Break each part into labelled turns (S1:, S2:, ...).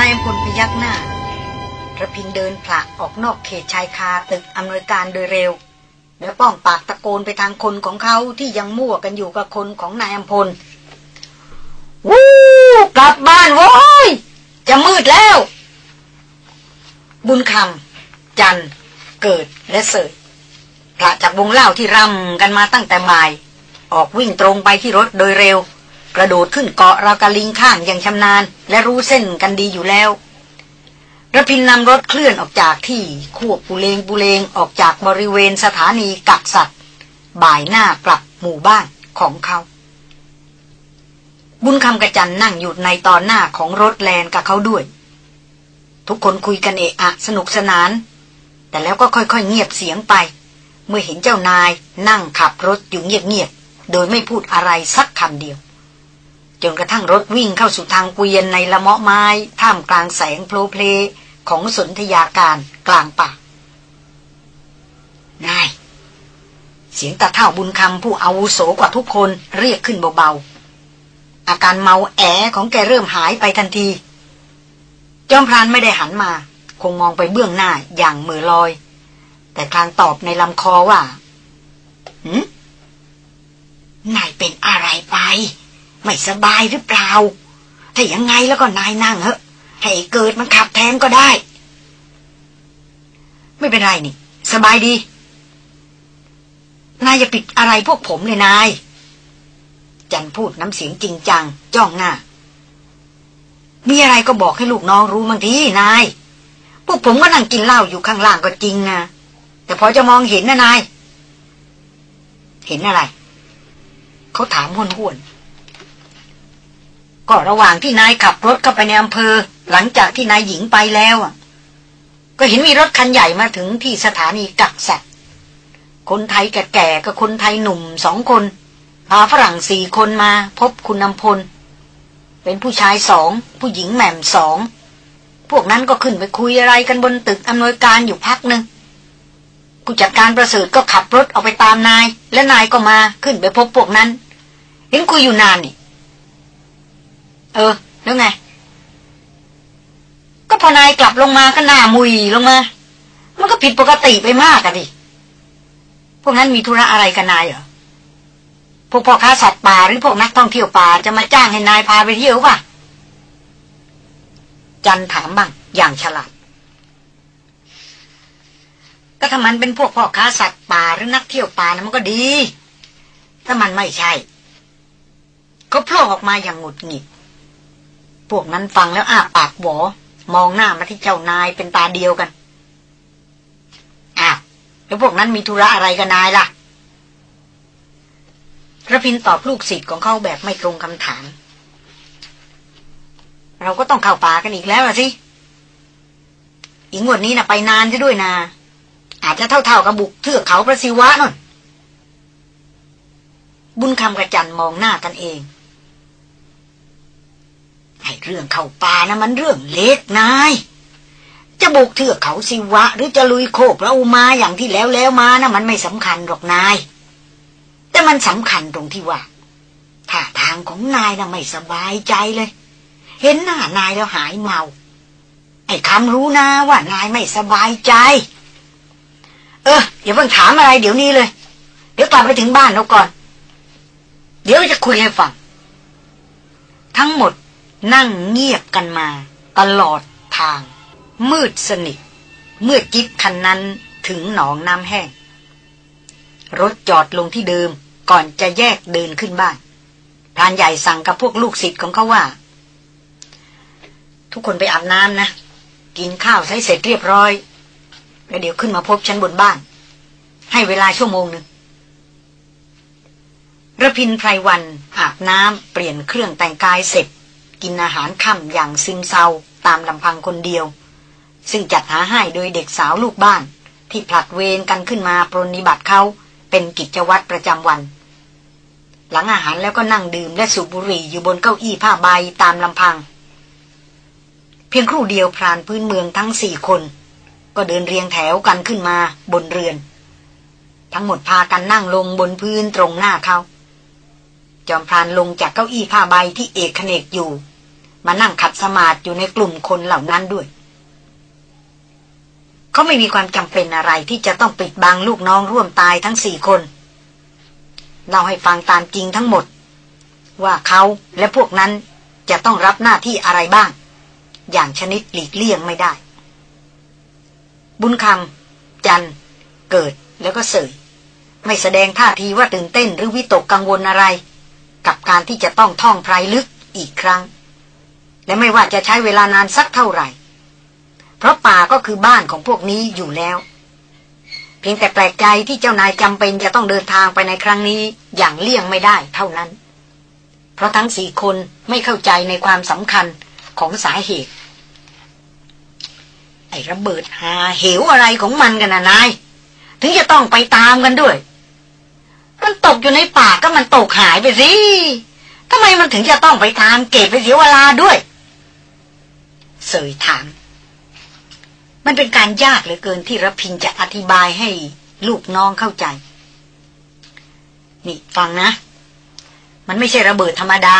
S1: นายพลพยักหน้าระพินเดินผละออกนอกเขตชายคาตึกอำนวยการโดยเร็ว แล้วป้องปากตะโกนไปทางคนของเขาที่ยังมั่วกันอยู่กับคนของนายอัมพล วู้กลับบ้านโว้ย จะมืดแล้ว บุญคำจัน เกิดและเสยพระจากวงเล่าที่รำกันมาตั้งแต่บ่าย ออกวิ่งตรงไปที่รถโดยเร็ว กระโดดขึ้นเกาะราวกะลิงข้างอย่างชำนาญ และรู้เส้นกันดีอยู่แล้วระพินนำรถเคลื่อนออกจากที่ควบปูเลงปูเลงออกจากบริเวณสถานีกักสัตว์ บ่ายหน้ากลับหมู่บ้านของเขา บุญคำกระจันนั่งอยู่ในตอนหน้าของรถแลนกับเขาด้วย ทุกคนคุยกันเอะอะสนุกสนาน แต่แล้วก็ค่อยๆเงียบเสียงไป เมื่อเห็นเจ้านายนั่งขับรถอยู่เงียบๆโดยไม่พูดอะไรสักคำเดียว จนกระทั่งรถวิ่งเข้าสู่ทางเกวียนในละเมาะไม้ ท่ามกลางแสงโพลเพลของสนธยาการกลางป่านาย เสียงตาเท่าบุญคำผู้อาวุโสกว่าทุกคนเรียกขึ้นเบาๆ อาการเมาแอของแกเริ่มหายไปทันที จอมพรานไม่ได้หันมา คงมองไปเบื้องหน้าอย่างมือลอย แต่คลางตอบในลำคอว่าหืมนายเป็นอะไรไป ไม่สบายหรือเปล่า ถ้าย่างไงแล้วก็นายนั่งเหอะ ให้เกิดมันขับแทนก็ได้ ไม่เป็นไรนี่ สบายดี นายอย่าปิดอะไรพวกผมเลยนาย จันพูดน้ำเสียงจริงจัง จ้องหน้า มีอะไรก็บอกให้ลูกน้องรู้บางทีนาย พวกผมก็นั่งกินเหล้าอยู่ข้างล่างก็จริงนะ แต่พอจะมองเห็นนะนาย เห็นอะไร เขาถามห้วนห้วน ก็ระหว่างที่นายขับรถเข้าไปในอำเภอ หลังจากที่นายหญิงไปแล้วก็เห็นมีรถคันใหญ่มาถึงที่สถานีกักสัตว์ คนไทยแก่ๆกับคนไทยหนุ่มสองคน พาฝรั่งสี่คนมาพบคุณนำพล เป็นผู้ชายสอง ผู้หญิงแหม่มสอง พวกนั้นก็ขึ้นไปคุยอะไรกันบนตึกอำนวยการอยู่พักหนึ่งผู้จัดการประเสริฐก็ขับรถออกไปตามนาย และนายก็มาขึ้นไปพบพวกนั้นเห็นคุยอยู่นานนี่ เออ แล้วไง ก็พอนายกลับลงมาก็หน้ามุยลงมา มันก็ผิดปกติไปมากอะดิ พวกนั้นมีธุระอะไรกันนายเหรอ พวกพ่อค้าสัตว์ป่าหรือพวกนักท่องเที่ยวป่าจะมาจ้างให้นายพาไปเที่ยวป่ะ จันถามบ้าง อย่างฉลาด ก็ถ้ามันเป็นพวกพ่อค้าสัตว์ป่าหรือนักเที่ยวป่านะมันก็ดี ถ้ามันไม่ใช่ ก็โผล่ออกมาอย่างหงุดหงิด พวกนั้นฟังแล้วอ้าปากหวอมองหน้ามาที่เจ้านายเป็นตาเดียวกันอ้าวแล้วพวกนั้นมีธุระอะไรกันนายล่ะระพินตอบลูกศิษย์ของเขาแบบไม่ตรงคำถาม เราก็ต้องเข้าป่ากันอีกแล้วสิอีกงวดนี้นะไปนานซะด้วยนะอาจจะเท่าๆกับบุกเทือกเขาพระศิวะนั่นบุญคำกระจันมองหน้ากันเอง เรื่องเข้าป่านะมันเรื่องเล็กนาย จะบุกเทือกเขาสิวะ หรือจะลุยโคกแล้วมาอย่างที่แล้วแล้วมานะมันไม่สำคัญหรอกนาย แต่มันสำคัญตรงที่ว่าท่าทางของนายนะไม่สบายใจเลย เห็นหน้านายแล้วหายเมา ไอ้คำรู้นะว่านายไม่สบายใจ เอออย่าเพิ่งถามอะไรเดี๋ยวนี้เลย เดี๋ยวกลับไปถึงบ้านแล้วก่อน เดี๋ยวจะคุยให้ฟังทั้งหมด นั่งเงียบกันมา ตลอดทาง มืดสนิท เมื่อจิ๊บคันนั้นถึงหนองน้ำแห้ง รถจอดลงที่เดิมก่อนจะแยกเดินขึ้นบ้านพรานใหญ่สั่งกับพวกลูกศิษย์ของเขาว่า ทุกคนไปอาบน้ำนะ กินข้าวใช้เสร็จเรียบร้อย แล้วเดี๋ยวขึ้นมาพบฉันบนบ้าน ให้เวลาชั่วโมงหนึ่งระพินไพรวันอาบน้ำเปลี่ยนเครื่องแต่งกายเสร็จ กินอาหารค่ำอย่างซึมเศร้าตามลำพังคนเดียว ซึ่งจัดหาให้โดยเด็กสาวลูกบ้าน ที่ผลัดเวรกันขึ้นมาปรนิบัติเขาเป็นกิจวัตรประจำวัน หลังอาหารแล้วก็นั่งดื่มและสูบบุหรี่อยู่บนเก้าอี้ผ้าใบตามลำพัง เพียงครู่เดียวพรานพื้นเมืองทั้งสี่คน ก็เดินเรียงแถวกันขึ้นมาบนเรือน ทั้งหมดพากันนั่งลงบนพื้นตรงหน้าเขาจอมพรานลงจากเก้าอี้ผ้าใบที่เอกเนกอยู่ มานั่งขัดสมาธิอยู่ในกลุ่มคนเหล่านั้นด้วย เขาไม่มีความจำเป็นอะไรที่จะต้องปิดบังลูกน้องร่วมตายทั้งสี่คนเล่าให้ฟังตามจริงทั้งหมด ว่าเขาและพวกนั้นจะต้องรับหน้าที่อะไรบ้าง อย่างชนิดหลีกเลี่ยงไม่ได้ บุญคำจัน เกิดแล้วก็เสยไม่แสดงท่าทีว่าตื่นเต้นหรือวิตกกังวลอะไร กับการที่จะต้องท่องไพรลึกอีกครั้ง และไม่ว่าจะใช้เวลานานสักเท่าไหร่ เพราะป่าก็คือบ้านของพวกนี้อยู่แล้ว เพียงแต่แปลกใจที่เจ้านายจำเป็นจะต้องเดินทางไปในครั้งนี้อย่างเลี่ยงไม่ได้เท่านั้น เพราะทั้งสี่คนไม่เข้าใจในความสำคัญของสาเหตุ ไอ้ระเบิดหาเหวอะไรของมันกันนะนาย ถึงจะต้องไปตามกันด้วย มันตกอยู่ในป่าก็มันตกหายไปสิทำไมมันถึงจะต้องไปตามเก็บไปเสียเวลาด้วย เสยถาม มันเป็นการยากเหลือเกินที่รพินจะอธิบายให้ลูกน้องเข้าใจ นี่ฟังนะ มันไม่ใช่ระเบิดธรรมดา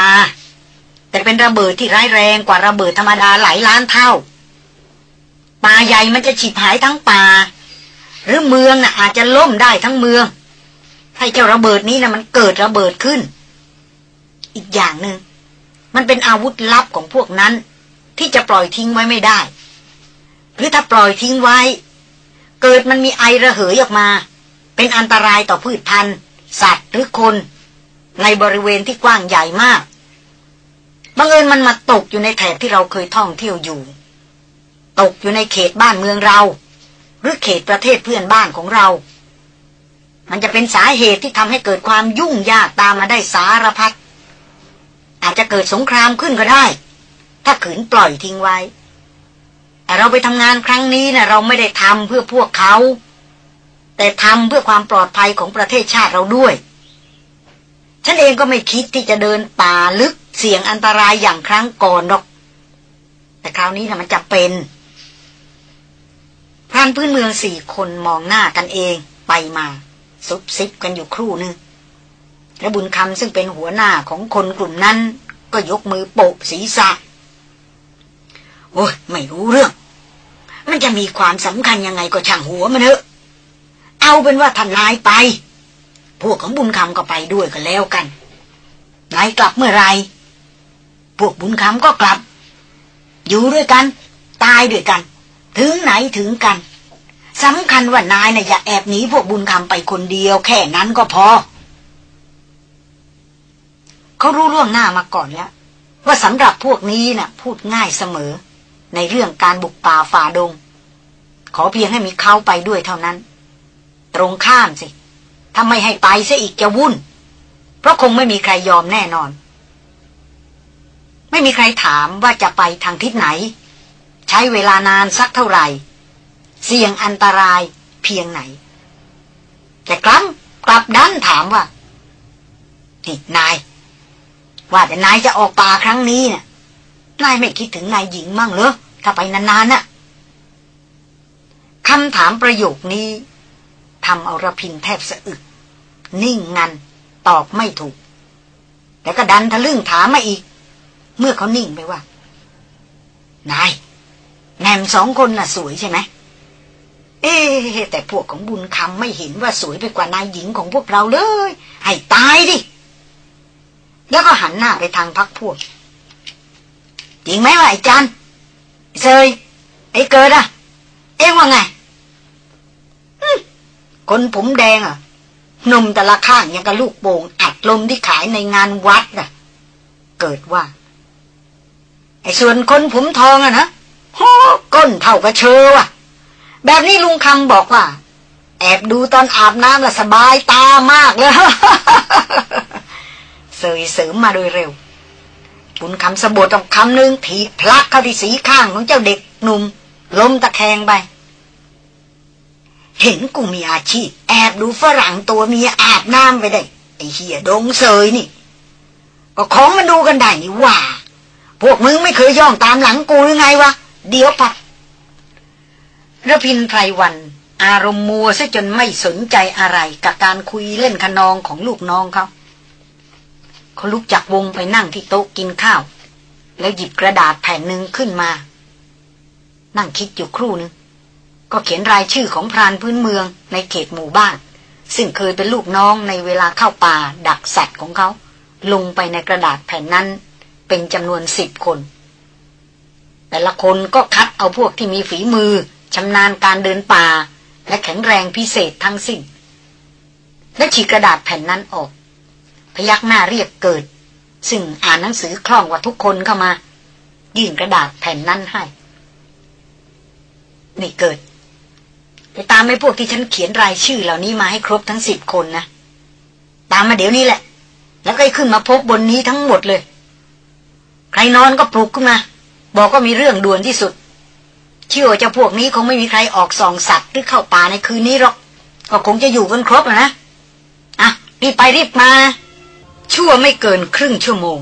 S1: แต่เป็นระเบิดที่ร้ายแรงกว่าระเบิดธรรมดาหลายล้านเท่า ป่าใหญ่มันจะฉิบหายทั้งป่า หรือเมืองน่ะอาจจะล่มได้ทั้งเมืองให้เจ้าระเบิดนี้นะมันเกิดระเบิดขึ้น อีกอย่างหนึง่งมันเป็นอาวุธลับของพวกนั้น ที่จะปล่อยทิ้งไว้ไม่ได้ หรือถ้าปล่อยทิ้งไว้ เกิดมันมีไอระเหยออกมา เป็นอันตรายต่อพืชพันธุ์สัตว์หรือคน ในบริเวณที่กว้างใหญ่มากบังเอิญมันมาตกอยู่ในแถบที่เราเคยท่องเที่ยวอยู่ ตกอยู่ในเขตบ้านเมืองเรา หรือเขตประเทศเพื่อนบ้านของเรา มันจะเป็นสาเหตุที่ทำให้เกิดความยุ่งยากตามมาได้สารพัดอาจจะเกิดสงครามขึ้นก็ได้ ถ้าขืนปล่อยทิ้งไว้ แต่เราไปทำงานครั้งนี้นะเราไม่ได้ทำเพื่อพวกเขา แต่ทำเพื่อความปลอดภัยของประเทศชาติเราด้วย ฉันเองก็ไม่คิดที่จะเดินป่าลึกเสี่ยงอันตรายอย่างครั้งก่อนหรอก แต่คราวนี้นะมันจะเป็นพรานพื้นเมืองสี่คนมองหน้ากันเองไปมาซุบซิบกันอยู่ครู่หนึ่งและบุญคำซึ่งเป็นหัวหน้าของคนกลุ่มนั้น ก็ยกมือโปะศีรษะ โอ้ยไม่รู้เรื่อง มันจะมีความสำคัญยังไงก็ช่างหัวมันเถอะ เอาเป็นว่าท่านนายไป พวกของบุญคำก็ไปด้วยกันแล้วกัน นายกลับเมื่อไร พวกบุญคำก็กลับ อยู่ด้วยกัน ตายด้วยกัน ถึงไหนถึงกันสำคัญว่านายนะ่ะอย่าแอบหนีพวกบุญคำไปคนเดียว แค่นั้นก็พอ เขารู้ล่วงหน้ามาก่อนแล้วว่าสำหรับพวกนี้นะ่ะ พูดง่ายเสมอ ในเรื่องการบุกป่าฝ่าดง ขอเพียงให้มีเขาไปด้วยเท่านั้น ตรงข้ามสิ ถ้าไม่ให้ไปเสียอีกจะวุ่น เพราะคงไม่มีใครยอมแน่นอน ไม่มีใครถามว่าจะไปทางทิศไหน ใช้เวลานานสักเท่าไหร่ เสี่ยงอันตรายเพียงไหน แต่กลับกลับดันถามว่านี่นาย ว่าแต่นายจะออกป่าครั้งนี้เนะ่ะ นายไม่คิดถึงนายหญิงมั่งเหรอถ้าไปนานๆน่ะคำถามประโยคนี้ทำเอาระพินแทบสะอึก นิ่งงัน ตอบไม่ถูก แต่ก็ดันทะลึ่งถามมาอีก เมื่อเขานิ่งไปว่า นายแนมสองคนน่ะสวยใช่ไหม เอ๊แต่พวกของบุญคำไม่เห็นว่าสวยไปกว่านายหญิงของพวกเราเลย ให้ตายดิ แล้วก็หันหน้าไปทางพักพวก จริงไหมวะไอ้จันเซยไอ้เกิดอะเอ็งว่าไงคนผมแดงอะนมแต่ละข้างยังกับลูกโป่งอัดลมที่ขายในงานวัดน่ะ เกิดว่า ไอ้ส่วนคนผมทองอะนะโหก้นเท่ากระเชอว่ะ แบบนี้ลุงคำบอกว่า แอบดูตอนอาบน้ำละสบายตามากเลยเสยเสริมมาโดยเร็ว บุญคำสะบดออกคำหนึ่งถีพลักเข้าที่สีข้างของเจ้าเด็กหนุ่มล้มตะแคงไป เห็นกูมีอาชีพ แอบดูฝรั่งตัวเมียอาบน้ำไปได้ ไอ้เหี้ยดงเสยนี่ ก็ของมันดูกันได้นี่ว่า พวกมึงไม่เคยย่องตามหลังกูหรือไงวะ เดี๋ยวปัดระพินไพรวัน อารมณ์มัวซะจนไม่สนใจอะไรกับการคุยเล่นขนองของลูกน้องเขา เขาลุกจากวงไปนั่งที่โต๊ะกินข้าว แล้วหยิบกระดาษแผ่นหนึ่งขึ้นมา นั่งคิดอยู่ครู่นึง ก็เขียนรายชื่อของพรานพื้นเมืองในเขตหมู่บ้าน ซึ่งเคยเป็นลูกน้องในเวลาเข้าป่าดักสัตว์ของเขา ลงไปในกระดาษแผ่นนั้น เป็นจำนวนสิบคน แต่ละคนก็คัดเอาพวกที่มีฝีมือชำนาญการเดินป่า และแข็งแรงพิเศษทั้งสิ้นและฉีกกระดาษแผ่นนั้นออก พยักหน้าเรียกเกิด ซึ่งอ่านหนังสือคล่องกว่าทุกคนเข้ามา ยื่นกระดาษแผ่นนั้นให้ นี่เกิด ไปตามไอ้พวกที่ฉันเขียนรายชื่อเหล่านี้มาให้ครบทั้งสิบคนนะ ตามมาเดี๋ยวนี้แหละ แล้วก็ขึ้นมาพบบนนี้ทั้งหมดเลย ใครนอนก็ปลุกขึ้นมา บอกก็มีเรื่องด่วนที่สุด เชื่อเจ้าพวกนี้คงไม่มีใครออกส่องสัตว์หรือเข้าป่าในคืนนี้หรอก ก็คงจะอยู่กันครบนะอะรีบไปรีบมา ชั่วไม่เกินครึ่งชั่วโมง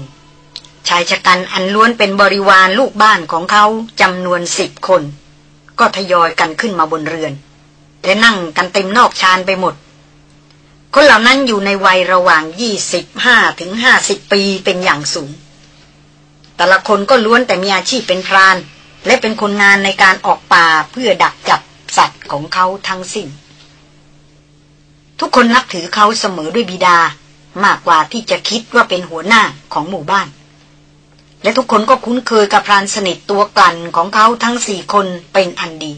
S1: ชายชะกันอันล้วนเป็นบริวารลูกบ้านของเขาจำนวนสิบคน ก็ทยอยกันขึ้นมาบนเรือนและนั่งกันเต็มนอกชานไปหมด คนเหล่านั้นอยู่ในวัยระหว่างยี่สิบห้าถึงห้าสิบปีเป็นอย่างสูง แต่ละคนก็ล้วนแต่มีอาชีพเป็นพราน และเป็นคนงานในการออกป่าเพื่อดักจับสัตว์ของเขาทั้งสิ้น ทุกคนนับถือเขาเสมอด้วยบิดา มากกว่าที่จะคิดว่าเป็นหัวหน้าของหมู่บ้าน และทุกคนก็คุ้นเคยกับพรานสนิทตัวกลั่นของเขาทั้งสี่คนเป็นอันดี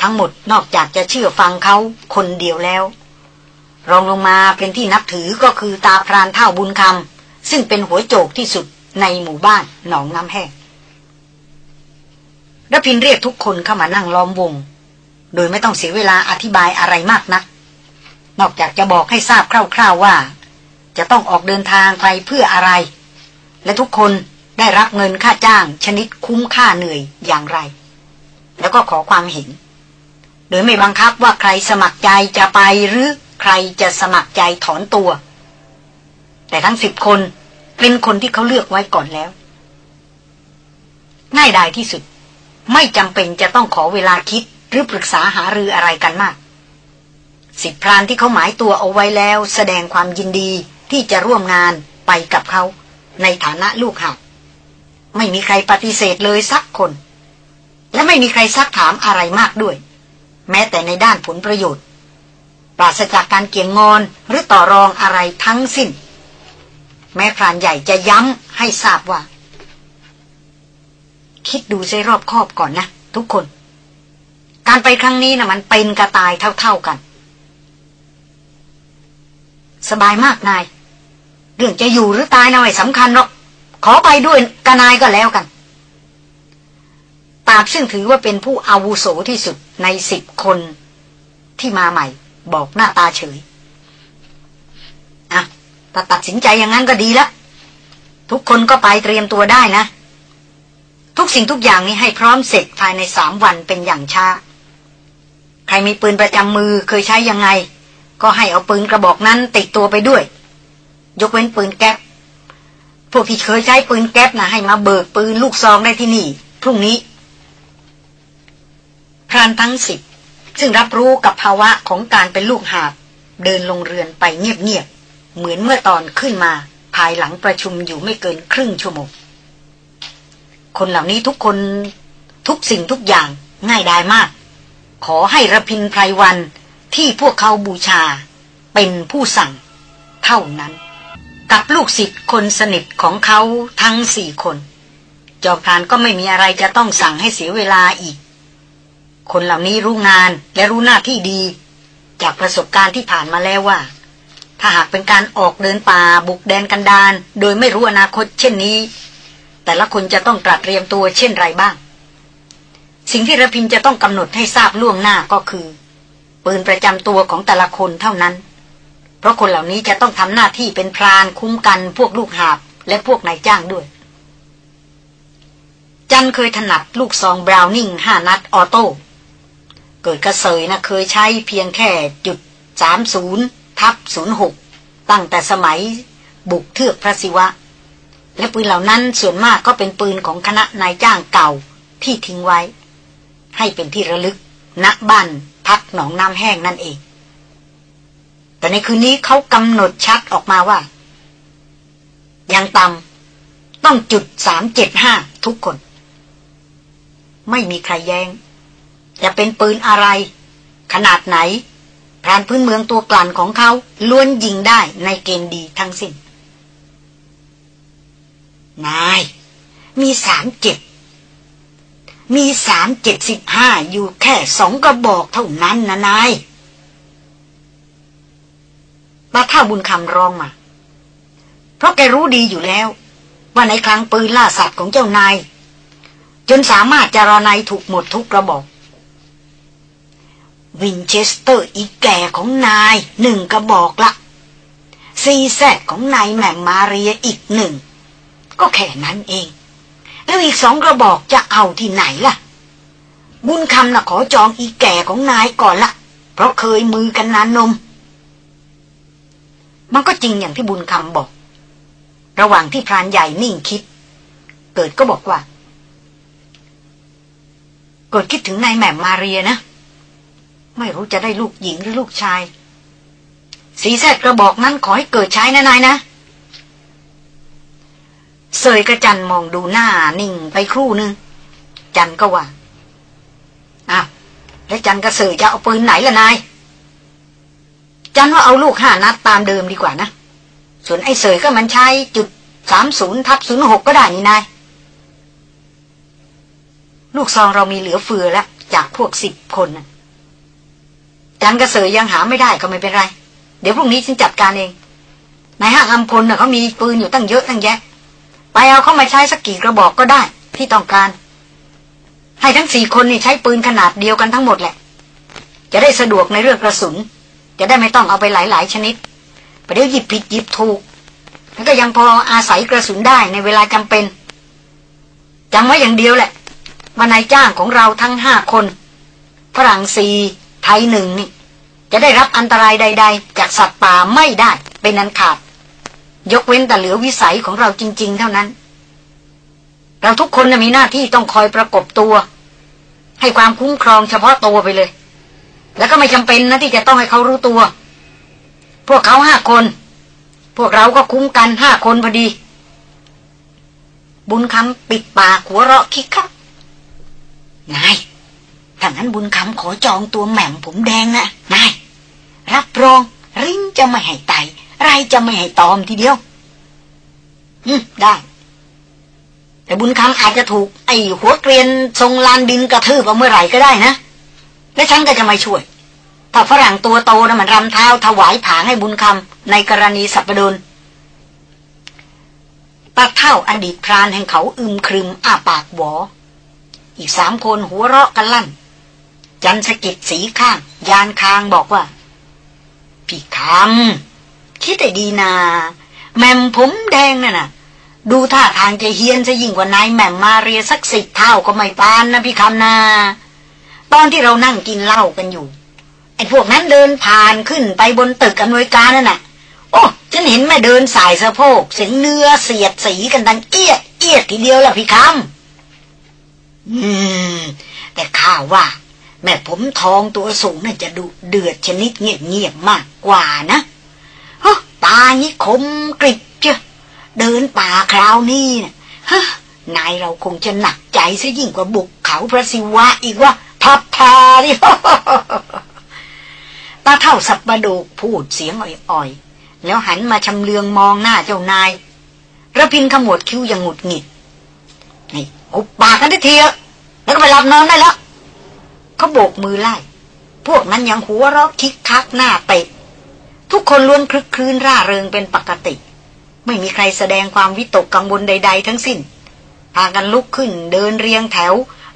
S1: ทั้งหมดนอกจากจะเชื่อฟังเขาคนเดียวแล้ว รองลงมาเป็นที่นับถือก็คือตาพรานเท่าบุญคำซึ่งเป็นหัวโจกที่สุดในหมู่บ้านหนองน้ำแห้งรพินเรียกทุกคนเข้ามานั่งล้อมวง โดยไม่ต้องเสียเวลาอธิบายอะไรมากนัก นอกจากจะบอกให้ทราบคร่าวๆว่า จะต้องออกเดินทางไปเพื่ออะไร และทุกคนได้รับเงินค่าจ้างชนิดคุ้มค่าเหนื่อยอย่างไร แล้วก็ขอความเห็น โดยไม่บังคับว่าใครสมัครใจจะไปหรือใครจะสมัครใจถอนตัว แต่ทั้งสิบคนเป็นคนที่เขาเลือกไว้ก่อนแล้ว ง่ายดายที่สุด ไม่จำเป็นจะต้องขอเวลาคิดหรือปรึกษาหารืออะไรกันมาก สิทธิพรานที่เขาหมายตัวเอาไว้แล้ว แสดงความยินดีที่จะร่วมงานไปกับเขา ในฐานะลูกหักไม่มีใครปฏิเสธเลยสักคน และไม่มีใครซักถามอะไรมากด้วย แม้แต่ในด้านผลประโยชน์ ปราศจากการเกี่ยงงอนหรือต่อรองอะไรทั้งสิ้น แม้พรานใหญ่จะย้ำให้ทราบว่า คิดดูใจรอบคอบก่อนนะ ทุกคน การไปครั้งนี้นะมันเป็นกระตายเท่าๆกัน สบายมากนาย เรื่องจะอยู่หรือตายนะไม่สำคัญหรอก ขอไปด้วยกนายก็แล้วกันตาบซึ่งถือว่าเป็นผู้อาวุโสที่สุดในสิบคนที่มาใหม่ บอกหน้าตาเฉย อะถ้าตัดสินใจอย่างนั้นก็ดีละทุกคนก็ไปเตรียมตัวได้นะ ทุกสิ่งทุกอย่างนี้ให้พร้อมเสร็จภายในสามวันเป็นอย่างช้า ใครมีปืนประจำมือเคยใช้ยังไง ก็ให้เอาปืนกระบอกนั้นติดตัวไปด้วย ยกเว้นปืนแก๊ปพวกที่เคยใช้ปืนแก๊ปนะให้มาเบิกปืนลูกซองได้ที่นี่ พรุ่งนี้ พรานทั้งสิบซึ่งรับรู้กับภาวะของการเป็นลูกหาบ เดินลงเรือนไปเงียบๆ เหมือนเมื่อตอนขึ้นมา ภายหลังประชุมอยู่ไม่เกินครึ่งชั่วโมง คนเหล่านี้ทุกคนทุกสิ่งทุกอย่างง่ายดายมาก ขอให้ระพินไพรวัน ที่พวกเขาบูชาเป็นผู้สั่ง เท่านั้น กับลูกศิษย์คนสนิทของเขาทั้งสี่คน จอมพรานก็ไม่มีอะไรจะต้องสั่งให้เสียเวลาอีก คนเหล่านี้รู้งานและรู้หน้าที่ดี จากประสบการณ์ที่ผ่านมาแล้วว่า ถ้าหากเป็นการออกเดินป่าบุกแดนกันดาน โดยไม่รู้อนาคตเช่นนี้ แต่ละคนจะต้องตรัสเตรียมตัวเช่นไรบ้าง สิ่งที่ระพินจะต้องกำหนดให้ทราบล่วงหน้าก็คือ ปืนประจำตัวของแต่ละคนเท่านั้น เพราะคนเหล่านี้จะต้องทำหน้าที่เป็นพรานคุ้มกันพวกลูกหาบ และพวกนายจ้างด้วย จันเคยถนัดลูกซองบราวนิงห้านัดออโต้ เกิดกระเสยนะเคยใช้เพียงแค่จุดสามศูนย์ทับศูนย์หกตั้งแต่สมัยบุกเทือกพระศิวะ และปืนเหล่านั้นส่วนมากก็เป็นปืนของคณะนายจ้างเก่าที่ทิ้งไว้ ให้เป็นที่ระลึกณบ้าน พักหนองน้ำแห้งนั่นเอง แต่ในคืนนี้เขากำหนดชัดออกมาว่า ยังต่ำต้องจุดสามเจ็ดห้าทุกคน ไม่มีใครแยง้ง จะเป็นปืนอะไร ขนาดไหนพรานพื้นเมืองตัวกลั่นของเขาล้วนยิงได้ในเกณฑ์ดีทั้งสิ้นนาย มีสามเจ็ด มีสามเจ็ดสิบห้าอยู่แค่สองกระบอกเท่านั้นนะนายปาท่าบุญคำร้องมา เพราะแกรู้ดีอยู่แล้ว ว่าในครั้งปืนล่าสัตว์ของเจ้านาย จนสามารถจารอนายถูกหมดทุกกระบอก วินเชสเตอร์อีกแก่ของนายหนึ่งกระบอกละซีแซดของนายแม่มาเรียอีกหนึ่ง ก็แค่นั้นเอง แล้วอีกสองกระบอกจะเอาที่ไหนล่ะ บุญคำน่ะขอจองอีแก่ของนายก่อนละเพราะเคยมือกันนานนม มันก็จริงอย่างที่บุญคำบอก ระหว่างที่พรานใหญ่นิ่งคิด เกิดก็บอกว่า เกิดคิดถึงนายแหม่มมาเรียนะ ไม่รู้จะได้ลูกหญิงหรือลูกชาย สีแซดกระบอกนั้นขอให้เกิดใช้นะนายนะ เสยกระจันมองดูหน้านิ่งไปครู่นึง จันก็ว่าอ้าวแล้วจันกระเสยจะเอาปืนไหนล่ะนาย จันว่าเอาลูกห้านัดตามเดิมดีกว่านะ ส่วนไอ้เสยก็มันใช้จุดสามศูนย์ทับศูนย์หกก็ได้นี่นาย ลูกซองเรามีเหลือเฟือแล้ว จากพวกสิบคนนะจันกระเสยยังหาไม่ได้ก็ไม่เป็นไร เดี๋ยวพรุ่งนี้ฉันจัดการเองนายห้างอัมพลเน่ะเขามีปืนอยู่ตั้งเยอะตั้งแยะ ไปเอาเข้ามาใช้สักกี่กระบอกก็ได้ ที่ต้องการ ให้ทั้งสี่คนนี่ใช้ปืนขนาดเดียวกันทั้งหมดแหละ จะได้สะดวกในเรื่องกระสุน จะได้ไม่ต้องเอาไปหลาย ๆ ชนิดประเดี๋ยวหยิบผิดหยิบถูก แล้วก็ยังพออาศัยกระสุนได้ในเวลาจำเป็นจำไว้อย่างเดียวแหละว่านายจ้างของเราทั้งห้าคนฝรั่งสีไทยหนึ่งนี่ จะได้รับอันตรายใด ๆ จากสัตว์ป่าไม่ได้เป็นนันขาด ยกเว้นแต่เหลือวิสัยของเราจริง ๆ เท่านั้น เราทุกคนมีหน้าที่ต้องคอยประกบตัว ให้ความคุ้มครองเฉพาะตัวไปเลย แล้วก็ไม่จำเป็นนะที่จะต้องให้เขารู้ตัว พวกเขาห้าคน พวกเราก็คุ้มกันห้าคนพอดี บุญคำปิดปากหัวเราะคิกครับนายถ้างั้นบุญคำขอจองตัวแหม่มผมแดงนะนายรับรองริ้งจะไม่ให้ไต ไรจะไม่ให้ตอมทีเดียว อืมได้ แต่บุญคำอาจจะถูก ไอ้หัวเกรียนทรงลานดินกระทืบเอาเมื่อไหร่ก็ได้นะ และฉันก็จะไม่ช่วย ถ้าฝรั่งตัวโตนะมันรำเท้าถวายผางให้บุญคำในกรณีสัปดนตาเท่าอดีตพรานแห่งเขาอึมครึมอ้าปากหวอ อีกสามคนหัวเราะกันลั่น จันสกิดสีข้าง ยานคางบอกว่า พี่คำ คิดแต่ดีนา แม่มผมแดงน่ะนะดูท่าทางจะเฮียนจะยิ่งกว่านายแม่มมาเรียสักสิบเท่าก็ไม่ปานนะพี่คำนาตอนที่เรานั่งกินเหล้ากันอยู่ ไอ้พวกนั้นเดินผ่านขึ้นไปบนตึกอำนวยการนั่นน่ะ โอ้ฉันเห็นแม่เดินสายสะโพก เสียงเนื้อเสียดสีกันดังเอี้ยเอี้ยทีเดียวละพี่คำอืม แต่ข้าว่า แม่ผมทองตัวสูงน่าจะดูเดือดชนิดเงียบๆมากกว่านะ ฮะตานี้คมกริบเจ้าเดินป่าคราวนี้นะฮะนายเราคงจะหนักใจซะยิ่งกว่าบุกเขาพระศิวะอีกว่าพับพาดิตาเท่าสับประดูกพูดเสียงอ่อยๆ แล้วหันมาชำเลืองมองหน้าเจ้านายระพินขมวดคิ้วอย่างหงุดหงิด นี่อุบปากกันได้เทีแล้วก็ไปหลับนอนได้แล้วเขาโบกมือไล่ พวกนั้นยังหัวเราะคิกคักหน้าเตะ ทุกคนล้วนคลึกคลื้นร่าเริงเป็นปกติ ไม่มีใครแสดงความวิตกกังวลใด ๆ ทั้งสิ้น พากันลุกขึ้นเดินเรียงแถว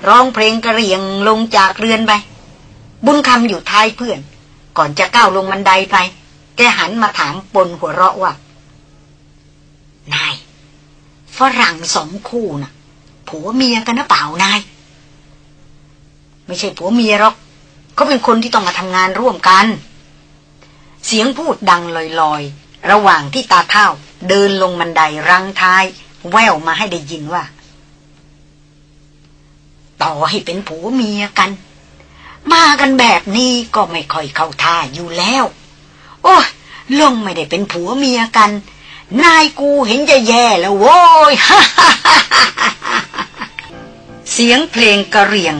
S1: ร้องเพลงกระเรียงลงจากเรือนไป บุญคำอยู่ท้ายเพื่อน ก่อนจะก้าวลงบันไดไป แกหันมาถามปนหัวเราะว่านายฝรั่งสองคู่นะ่ะ ผัวเมียกันนะเปล่านาย ไม่ใช่ผัวเมียหรอกเขาเป็นคนที่ต้องมาทำงานร่วมกัน เสียงพูดดังลอยๆ ระหว่างที่ตาเท่าเดินลงบันไดรังท้าย แววมาให้ได้ยินว่า ต่อให้เป็นผัวเมียกัน มากันแบบนี้ก็ไม่ค่อยเข้าท่าอยู่แล้ว โอ้ยลงไม่ได้เป็นผัวเมียกัน นายกูเห็นจะแย่แล้วโว้ยเสียงเพลงกระเรียง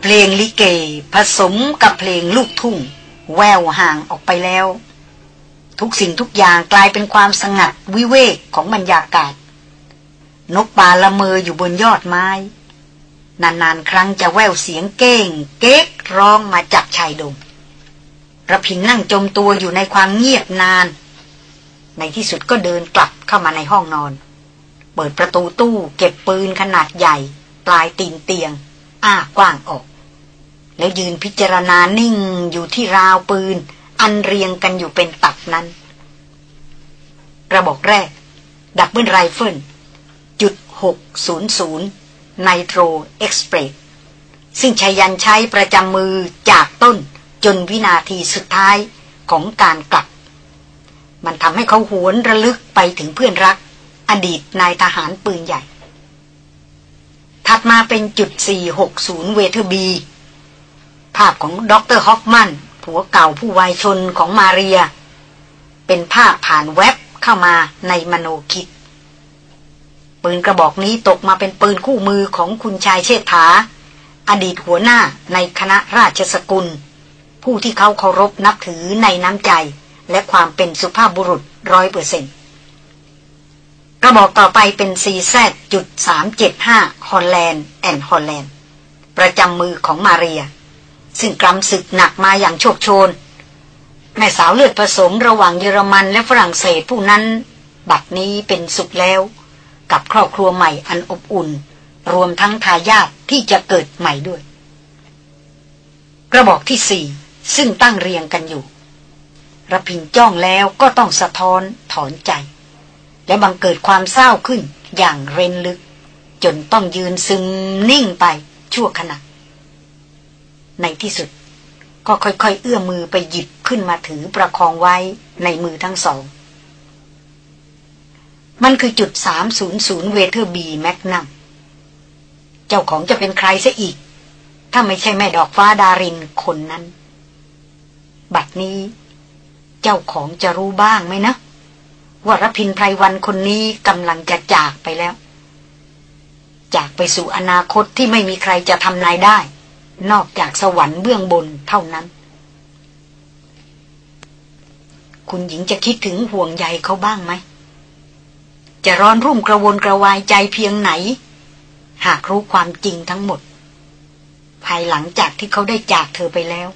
S1: เพลงลิเก ผสมกับเพลงลูกทุ่ง แววห่างออกไปแล้ว ทุกสิ่งทุกอย่างกลายเป็นความสงัดวิเวกของบรรยากาศ นกป่าละเมออยู่บนยอดไม้ นานๆ ครั้งจะแววเสียงเก้ง เก๊กร้องมาจากชายดงระพินนั่งจมตัวอยู่ในความเงียบนาน ในที่สุดก็เดินกลับเข้ามาในห้องนอน เปิดประตูตู้เก็บปืนขนาดใหญ่ ปลายตีนเตียง อ้ากว้างออก แล้วยืนพิจารณานิ่งอยู่ที่ราวปืน อันเรียงกันอยู่เป็นตับนั้นกระบอกแรก double rifle จุดหกศูนย์ศูนย์ Nitro Express ซึ่งไชยยันต์ใช้ประจำมือจากต้นจนวินาทีสุดท้ายของการกลับ มันทำให้เขาหวนระลึกไปถึงเพื่อนรัก อดีตนายทหารปืนใหญ่ ถัดมาเป็นจุด460 Weatherby ภาพของด็อกเตอร์ฮอฟมันผัวเก่าผู้วายชนม์ของมาเรีย เป็นภาพผ่านแวบเข้ามาในมโนคติ ปืนกระบอกนี้ตกมาเป็นปืนคู่มือของคุณชายเชษฐา อดีตหัวหน้าในคณะราชสกุล ผู้ที่เขาเคารพนับถือในน้ำใจ และความเป็นสุภาพบุรุษร้อยเปอร์เซ็นต์กระบอกต่อไปเป็น CZ จุดสามเจ็ดห้า Holland & Holland ประจำมือของมาเรีย ซึ่งกำศึกหนักมาอย่างโชคโชน แม่สาวเลือดผสมระหว่างเยอรมันและฝรั่งเศสผู้นั้น บัดนี้เป็นสุขแล้ว กับครอบครัวใหม่อันอบอุ่น รวมทั้งทายาทที่จะเกิดใหม่ด้วย กระบอกที่สี่ซึ่งตั้งเรียงกันอยู่ระพินจ้องแล้วก็ต้องสะท้อนถอนใจ และบังเกิดความเศร้าขึ้นอย่างเร้นลึก จนต้องยืนซึมนิ่งไปชั่วขณะ ในที่สุด ก็ค่อยๆ เอื้อมือไปหยิบขึ้นมาถือประคองไว้ในมือทั้งสอง มันคือจุดสามศูนย์ศูนย์ Weatherby Magnum เจ้าของจะเป็นใครซะอีก ถ้าไม่ใช่แม่ดอกฟ้าดารินคนนั้น บัดนี้ เจ้าของจะรู้บ้างไหมนะว่ารพินไพรวันคนนี้กำลังจะจากไปแล้ว จากไปสู่อนาคตที่ไม่มีใครจะทำนายได้ นอกจากสวรรค์เบื้องบนเท่านั้น คุณหญิงจะคิดถึงห่วงใยเขาบ้างไหม จะร้อนรุ่มกระวนกระวายใจเพียงไหน หากรู้ความจริงทั้งหมด ภายหลังจากที่เขาได้จากเธอไปแล้ว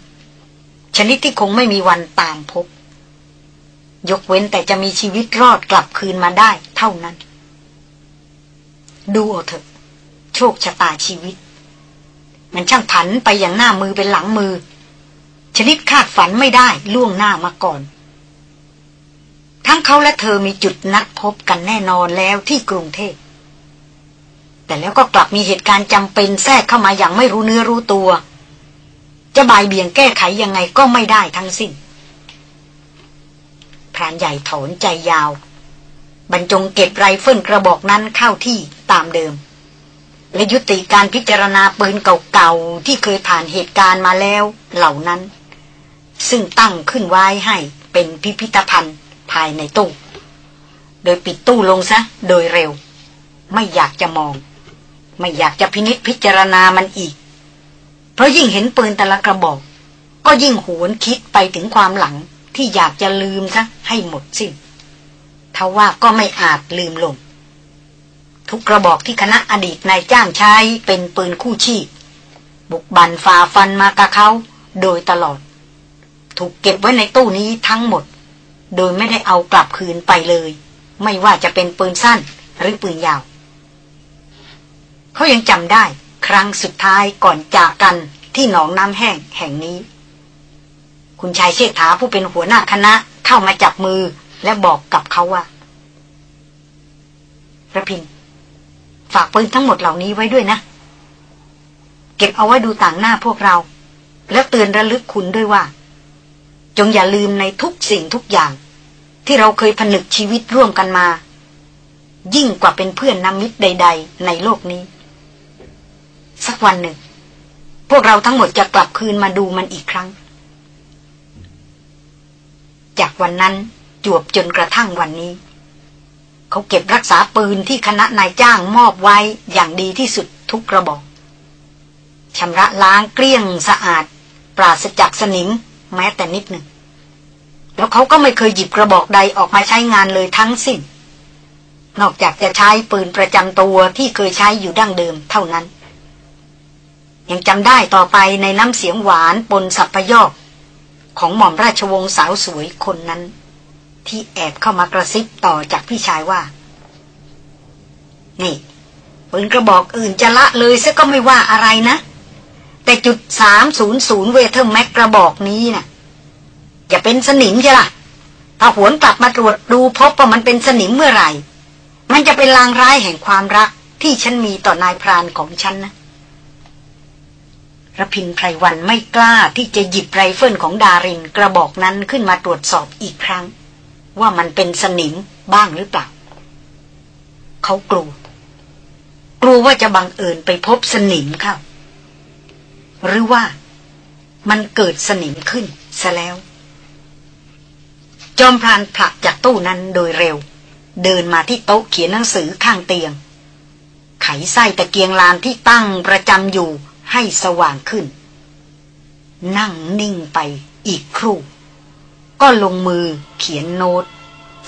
S1: ชนิดที่คงไม่มีวันตามพบ ยกเว้นแต่จะมีชีวิตรอดกลับคืนมาได้เท่านั้น ดูเอาเถอะ โชคชะตาชีวิต มันช่างผันไปอย่างหน้ามือเป็นหลังมือ ชนิดคาดฝันไม่ได้ล่วงหน้ามาก่อน ทั้งเขาและเธอมีจุดนัดพบกันแน่นอนแล้วที่กรุงเทพแต่แล้วก็กลับมีเหตุการณ์จำเป็นแทรกเข้ามาอย่างไม่รู้เนื้อรู้ตัว จะบายเบี่ยงแก้ไขยังไงก็ไม่ได้ทั้งสิ้นพรานใหญ่ถอนใจยาว บรรจงเก็บไรเฟิลกระบอกนั้นเข้าที่ตามเดิม และยุติการพิจารณาปืนเก่าๆ ที่เคยผ่านเหตุการณ์มาแล้วเหล่านั้น ซึ่งตั้งขึ้นไว้ให้เป็นพิพิธภัณฑ์ภายในตู้ โดยปิดตู้ลงซะโดยเร็ว ไม่อยากจะมอง ไม่อยากจะพินิษพิจารณามันอีก เพราะยิ่งเห็นปืนแต่ละกระบอก ก็ยิ่งหวนคิดไปถึงความหลังที่อยากจะลืมซะให้หมดสิ้นทว่าก็ไม่อาจลืมลง ทุกกระบอกที่คณะอดีตนายจ้างใช้เป็นปืนคู่ชีพ บุกบันฝ่าฟันมากะเขาโดยตลอด ถูกเก็บไว้ในตู้นี้ทั้งหมด โดยไม่ได้เอากลับคืนไปเลย ไม่ว่าจะเป็นปืนสั้นหรือปืนยาว เขายังจำได้ครั้งสุดท้ายก่อนจากกันที่หนองน้ำแห้งแห่งนี้ คุณชายเชษฐาผู้เป็นหัวหน้าคณะเข้ามาจับมือและบอกกับเขาว่าระพิน ฝากปืนทั้งหมดเหล่านี้ไว้ด้วยนะ เก็บเอาไว้ดูต่างหน้าพวกเรา แล้วเตือนระลึกคุณด้วยว่า จงอย่าลืมในทุกสิ่งทุกอย่าง ที่เราเคยผนึกชีวิตร่วมกันมา ยิ่งกว่าเป็นเพื่อนน้ำมิตรใด ๆ ในโลกนี้ สักวันหนึ่ง พวกเราทั้งหมดจะกลับคืนมาดูมันอีกครั้ง จากวันนั้นจวบจนกระทั่งวันนี้ เขาเก็บรักษาปืนที่คณะนายจ้างมอบไว้อย่างดีที่สุดทุกกระบอกชำระล้างเกลี้ยงสะอาด ปราศจากสนิมแม้แต่นิดหนึ่ง แล้วเขาก็ไม่เคยหยิบกระบอกใดออกมาใช้งานเลยทั้งสิ้น นอกจากจะใช้ปืนประจำตัวที่เคยใช้อยู่ดั้งเดิมเท่านั้น ยังจำได้ต่อไปในน้ำเสียงหวานปนสับพยอกของหม่อมราชวงศ์สาวสวยคนนั้น ที่แอบเข้ามากระซิบต่อจากพี่ชายว่า นี่ปืนกระบอกอื่นจะละเลยซะก็ไม่ว่าอะไรนะ แต่จุดสามศูนย์ศูนย์ Weather Mag กระบอกนี้น่ะจะเป็นสนิมใช่ล่ะถ้าหวนกลับมาตรวจดูพบว่ามันเป็นสนิมเมื่อไหร่ มันจะเป็นลางร้ายแห่งความรักที่ฉันมีต่อนายพรานของฉันนะระพินไพรวันไม่กล้าที่จะหยิบไรเฟิลของดารินกระบอกนั้นขึ้นมาตรวจสอบอีกครั้ง ว่ามันเป็นสนิมบ้างหรือเปล่า เขากลัว กลัวว่าจะบังเอิญไปพบสนิมเข้า หรือว่ามันเกิดสนิมขึ้นซะแล้ว จอมพรานผลักจากตู้นั้นโดยเร็ว เดินมาที่โต๊ะเขียนหนังสือข้างเตียง ไขไส้ตะเกียงลานที่ตั้งประจำอยู่ให้สว่างขึ้น นั่งนิ่งไปอีกครู่ ก็ลงมือเขียนโน้ต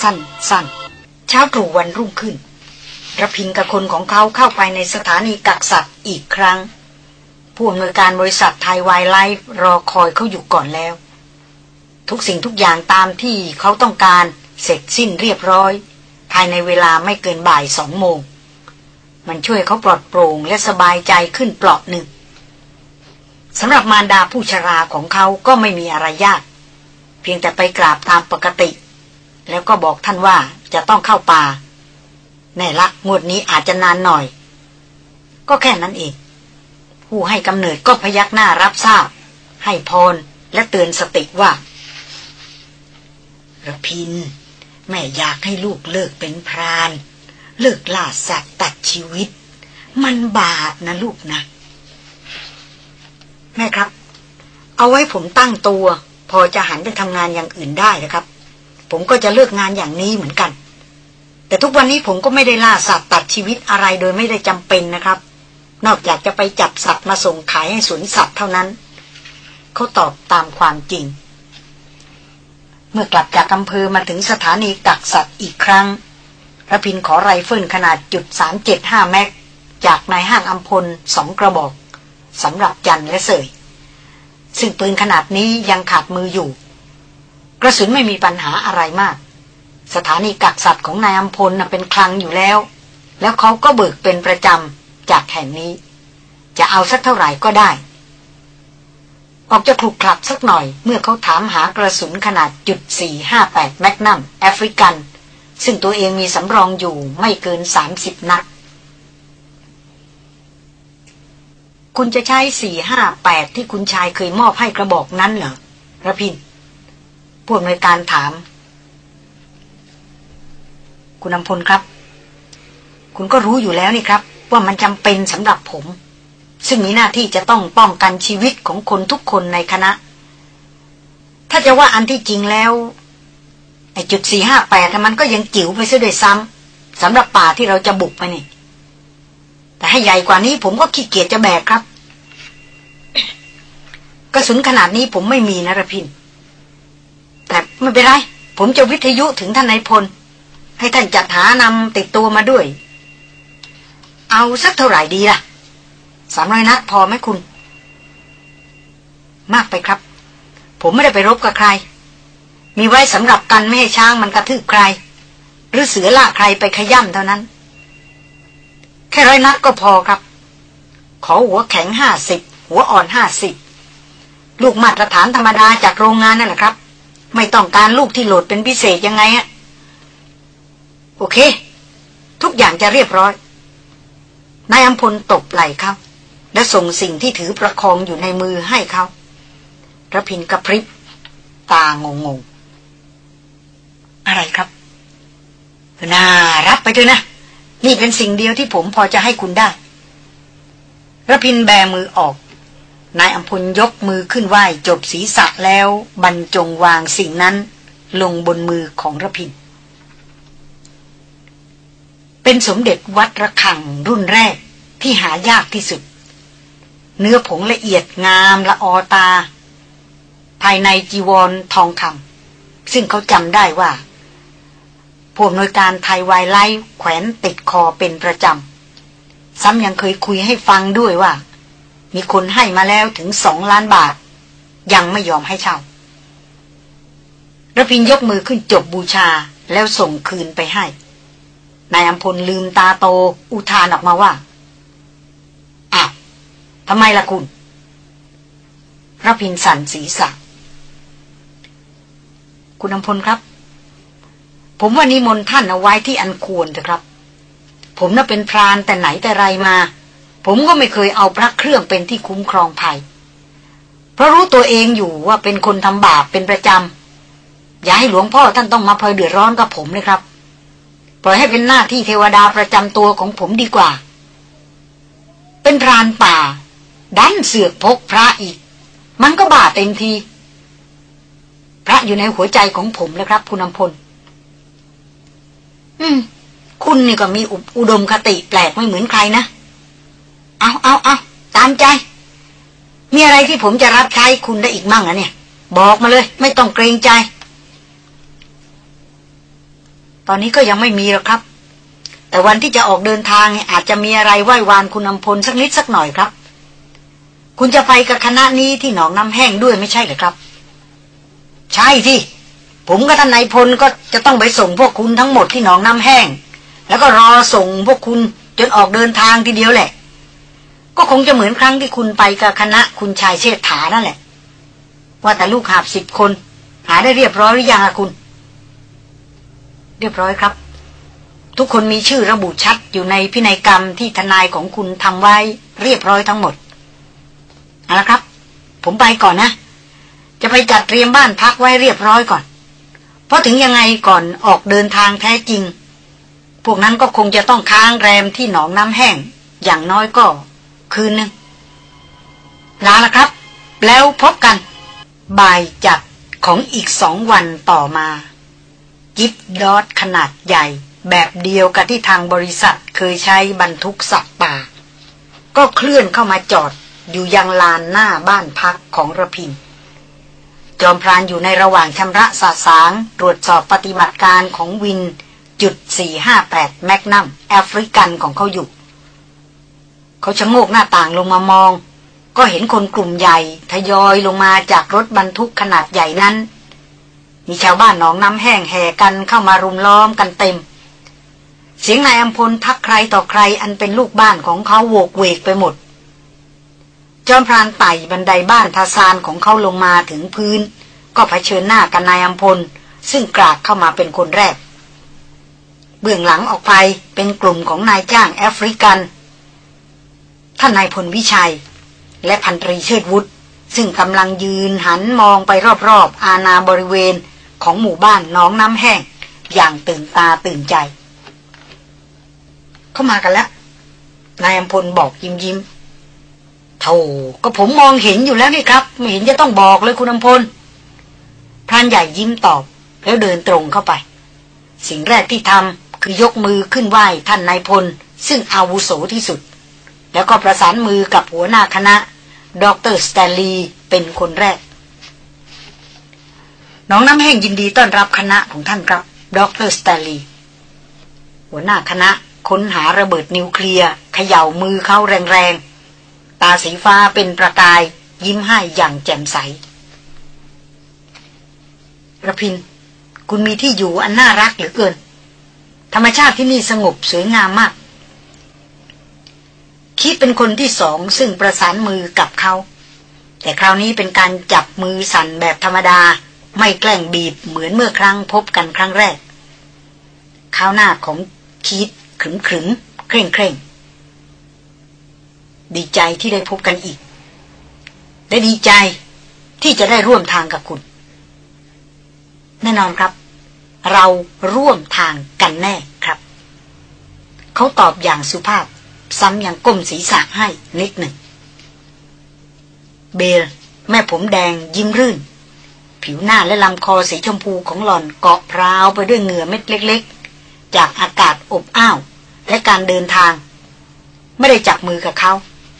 S1: สั้นๆ เช้าตรู่วันรุ่งขึ้นระพินกับคนของเขาเข้าไปในสถานีกักสัตว์อีกครั้ง ผู้อำนวยการบริษัทไทยไวไลฟ์รอคอยเขาอยู่ก่อนแล้ว ทุกสิ่งทุกอย่างตามที่เขาต้องการเสร็จสิ้นเรียบร้อย ภายในเวลาไม่เกินบ่ายสองโมง มันช่วยเขาปลอดโปร่งและสบายใจขึ้นเปลาะหนึ่งสำหรับมารดาผู้ชราของเขาก็ไม่มีอะไรยาก เพียงแต่ไปกราบตามปกติ แล้วก็บอกท่านว่าจะต้องเข้าป่า แน่ละงวดนี้อาจจะนานหน่อย ก็แค่นั้นเอง ผู้ให้กำเนิดก็พยักหน้ารับทราบ ให้พรและเตือนสติว่าระพิน แม่อยากให้ลูกเลิกเป็นพราน เลิกล่าสัตว์ตัดชีวิต มันบาปนะลูกนะ แม่ครับ เอาไว้ผมตั้งตัว พอจะหันไปทำงานอย่างอื่นได้นะครับ ผมก็จะเลือกงานอย่างนี้เหมือนกัน แต่ทุกวันนี้ผมก็ไม่ได้ล่าสัตว์ตัดชีวิตอะไรโดยไม่ได้จำเป็นนะครับ นอกจากจะไปจับสัตว์มาส่งขายให้สวนสัตว์เท่านั้น เขาตอบตามความจริง เมื่อกลับจากอำเภอมาถึงสถานีกักสัตว์อีกครั้งระพินขอไรเฟิลขนาดจุดสามเจ็ดห้า Mag จากนายห้างอัมพลสองกระบอกสำหรับจันและเสย ซึ่งปืนขนาดนี้ยังขาดมืออยู่ กระสุนไม่มีปัญหาอะไรมาก สถานีกักสัตว์ของนายอัมพลเป็นคลังอยู่แล้ว แล้วเขาก็เบิกเป็นประจำจากแห่งนี้ จะเอาสักเท่าไหร่ก็ได้ ออกจะขลุกขลักสักหน่อย เมื่อเขาถามหากระสุนขนาดจุด458แมกนัมแอฟริกัน ซึ่งตัวเองมีสำรองอยู่ไม่เกิน 30 นัด คุณจะใช้สี่ห้าแปดที่คุณชายเคยมอบให้กระบอกนั้นเหรอระพินผู้อำนวยการถาม คุณนำพลครับ คุณก็รู้อยู่แล้วนี่ครับ ว่ามันจำเป็นสำหรับผม ซึ่งมีหน้าที่จะต้องป้องกันชีวิตของคนทุกคนในคณะ ถ้าจะว่าอันที่จริงแล้วไอ้จุดสี่ห้าแปดมันก็ยังจิ๋วไปซะด้วยซ้ำสำหรับป่าที่เราจะบุกไปนี่ แต่ให้ใหญ่กว่านี้ผมก็ขี้เกียจจะแบกครับ กระสุนขนาดนี้ผมไม่มีนะระพิน แต่ไม่เป็นไร ผมจะวิทยุถึงท่านนายพล ให้ท่านจัดหานำติดตัวมาด้วย เอาสักเท่าไหร่ดีล่ะสามร้อยนัดพอไหมคุณ มากไปครับ ผมไม่ได้ไปรบกับใคร มีไว้สำหรับกันไม่ให้ช้างมันกระทืบใคร หรือเสือล่าใครไปขย่ำเท่านั้น แค่ร้อยนัดก็พอครับ ขอหัวแข็งห้าสิบหัวอ่อนห้าสิบลูกมาตรฐานธรรมดาจากโรงงานนั่นแหละครับ ไม่ต้องการลูกที่โหลดเป็นพิเศษยังไงอะโอเค ทุกอย่างจะเรียบร้อยนายอัมพลตบไหล่เขาและส่งสิ่งที่ถือประคองอยู่ในมือให้เขาระพินกระพริบ ตางงง อะไรครับ น่ารับไปเถอะนะ นี่เป็นสิ่งเดียวที่ผมพอจะให้คุณได้ระพินแบมือออก นายอัมพลยกมือขึ้นไหวจบศีรษะแล้วบรรจงวางสิ่งนั้น ลงบนมือของระพิน เป็นสมเด็จวัดระฆังรุ่นแรกที่หายากที่สุด เนื้อผงละเอียดงามละออตา ภายในจีวรทองคำซึ่งเขาจำได้ว่า ผู้อำนวยการไทยวายไลแขวนติดคอเป็นประจำ ซ้ำยังเคยคุยให้ฟังด้วยว่า มีคนให้มาแล้วถึงสองล้านบาท ยังไม่ยอมให้เช่าระพินยกมือขึ้นจบบูชาแล้วส่งคืนไปให้ นายอัมพลลืมตาโตอุทานออกมาว่าอ้าวทำไมล่ะคุณระพินสั่นศีรษะ คุณอัมพลครับ ผมว่านิมนต์ท่านเอาไว้ที่อันควรเถอะครับ ผมน่ะเป็นพรานแต่ไหนแต่ไรมา ผมก็ไม่เคยเอาพระเครื่องเป็นที่คุ้มครองภัย เพราะรู้ตัวเองอยู่ว่าเป็นคนทำบาปเป็นประจำ อย่าให้หลวงพ่อท่านต้องมาพลอยเดือดร้อนกับผมเลยครับ ปล่อยให้เป็นหน้าที่เทวดาประจำตัวของผมดีกว่า เป็นพรานป่า ดันเสือกพกพระอีก มันก็บาเต็มที พระอยู่ในหัวใจของผมแล้วครับ คุณอำพล อืม คุณนี่ก็มีอุดมคติแปลกไม่เหมือนใครนะ เอาเอาเอาตามใจ มีอะไรที่ผมจะรับใช้คุณได้อีกมั่งอะเนี่ย บอกมาเลย ไม่ต้องเกรงใจ ตอนนี้ก็ยังไม่มีหรอกครับ แต่วันที่จะออกเดินทางอาจจะมีอะไรไหว้วานคุณอำพลสักนิดสักหน่อยครับ คุณจะไปกับคณะนี้ที่หนองน้ำแห้งด้วยไม่ใช่หรือครับ ใช่ที่ ผมกับท่านนายพลก็จะต้องไปส่งพวกคุณทั้งหมดที่หนองน้ำแห้ง แล้วก็รอส่งพวกคุณจนออกเดินทางทีเดียวแหละ ก็คงจะเหมือนครั้งที่คุณไปกับคณะคุณชายเชษฐานั่นแหละ ว่าแต่ลูกหาบสิบคน หาได้เรียบร้อยหรือยังคุณ เรียบร้อยครับ ทุกคนมีชื่อระบุชัดอยู่ในพินัยกรรมที่ทนายของคุณทำไว้เรียบร้อยทั้งหมดเอาละครับ ผมไปก่อนนะ จะไปจัดเตรียมบ้านพักไว้เรียบร้อยก่อน เพราะถึงยังไงก่อนออกเดินทางแท้จริง พวกนั้นก็คงจะต้องค้างแรมที่หนองน้ำแห้ง อย่างน้อยก็ คืนนึงลาละครับ แล้วพบกัน บ่ายจัดของอีกสองวันต่อมากิฟดอทขนาดใหญ่ แบบเดียวกับที่ทางบริษัทเคยใช้บรรทุกสัตว์ป่า ก็เคลื่อนเข้ามาจอดอยู่ยังลานหน้าบ้านพักของระพิน จอมพรานอยู่ในระหว่างชำระสาสาง ตรวจสอบปฏิบัติการของวินจุด458แมกนัมแอฟริกันของเขาอยู่ เขาชะโงกหน้าต่างลงมามอง ก็เห็นคนกลุ่มใหญ่ ทยอยลงมาจากรถบรรทุกขนาดใหญ่นั้น มีชาวบ้านหนองน้ำแห้งแห่กันเข้ามารุมล้อมกันเต็ม เสียงนายอัมพลทักใครต่อใครอันเป็นลูกบ้านของเขาโวกเวกไปหมด จอมพรานไต่บันไดบ้านทาซานของเขาลงมาถึงพื้น ก็เผชิญหน้ากับนายอัมพล ซึ่งกราดเข้ามาเป็นคนแรก เบื้องหลังออกไปเป็นกลุ่มของนายจ้างแอฟริกัน ท่านนายพลวิชัย และพันตรีเชิดวุฒิซึ่งกำลังยืนหันมองไปรอบๆ อาณาบริเวณของหมู่บ้านน้องน้ำแห้ง อย่างตื่นตาตื่นใจ เข้ามากันแล้ว นายอำพลบอกยิ้มยิ้ม โธ่ก็ผมมองเห็นอยู่แล้วนี่ครับ ไม่เห็นจะต้องบอกเลยคุณอำพลพรานใหญ่ยิ้มตอบ แล้วเดินตรงเข้าไป สิ่งแรกที่ทำคือยกมือขึ้นไหว้ท่านนายพล ซึ่งอาวุโสที่สุด แล้วก็ประสานมือกับหัวหน้าคณะ ดรสแตลลีเป็นคนแรก น้องน้ำแห้งยินดีต้อนรับคณะของท่านครับ ดรสแตลลีหัวหน้าคณะค้นหาระเบิดนิวเคลียร์เขย่ามือเขาแรงๆ ตาสีฟ้าเป็นประกายยิ้มให้อย่างแจ่มใสระพิน คุณมีที่อยู่อันน่ารักเหลือเกิน ธรรมชาติที่นี่สงบสวยงามมาก คิดเป็นคนที่สองซึ่งประสานมือกับเขาแต่คราวนี้เป็นการจับมือสั่นแบบธรรมดา ไม่แกล้งบีบเหมือนเมื่อครั้งพบกันครั้งแรกข้าวหน้าของคิดขึมขึมเคร่งเคร่ง ดีใจที่ได้พบกันอีก และดีใจที่จะได้ร่วมทางกับคุณ แน่นอนครับ เราร่วมทางกันแน่ครับ เขาตอบอย่างสุภาพ ซ้ำอย่างก้มศีรษะให้นิดหนึ่ง เบลแม่ผมแดงยิ้มรื่น ผิวหน้าและลำคอสีชมพูของหล่อนเกาะพราวไปด้วยเหงื่อเม็ดเล็ก ๆ จากอากาศอบอ้าวและการเดินทาง ไม่ได้จับมือกับเขา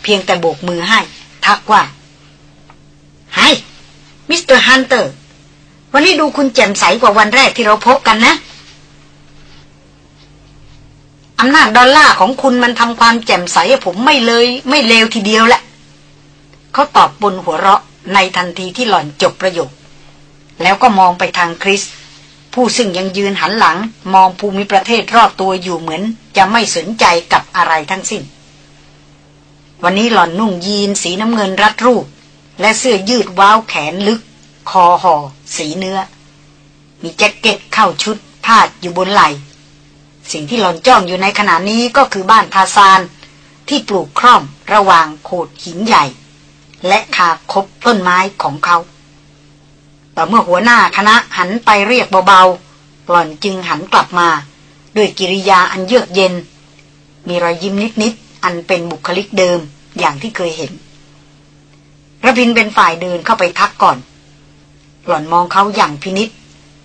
S1: เพียงแต่โบกมือให้ ทักว่า Hi Mister Hunter วันนี้ดูคุณแจ่มใสกว่าวันแรกที่เราพบกันนะอำนาจดอลลาร์ของคุณมันทำความแจ่มใสผมไม่เลย ไม่เลวทีเดียวแหละเขาตอบบนหัวเราะในทันทีที่หล่อนจบประโยค แล้วก็มองไปทางคริส ผู้ซึ่งยังยืนหันหลัง มองภูมิประเทศรอบตัวอยู่เหมือน จะไม่สนใจกับอะไรทั้งสิ้น วันนี้หล่อนนุ่งยีนสีน้ำเงินรัดรูป และเสื้อยืดว้าวแขนลึก คอห่อสีเนื้อ มีแจ็คเก็ตเข้าชุดพาดอยู่บนไหล่ สิ่งที่หลอนจ้องอยู่ในขณะนี้ก็คือบ้านทาซาน ที่ปลูกคร่อมระหว่างโขดหินใหญ่ และคาคบต้นไม้ของเขาแต่เมื่อหัวหน้าคณะหันไปเรียกเบาๆหล่อนจึงหันกลับมา ด้วยกิริยาอันเยือกเย็น มีรอยยิ้มนิดๆ อันเป็นบุคลิกเดิมอย่างที่เคยเห็นระพินเป็นฝ่ายเดินเข้าไปทักก่อน หล่อนมองเขาอย่างพินิษ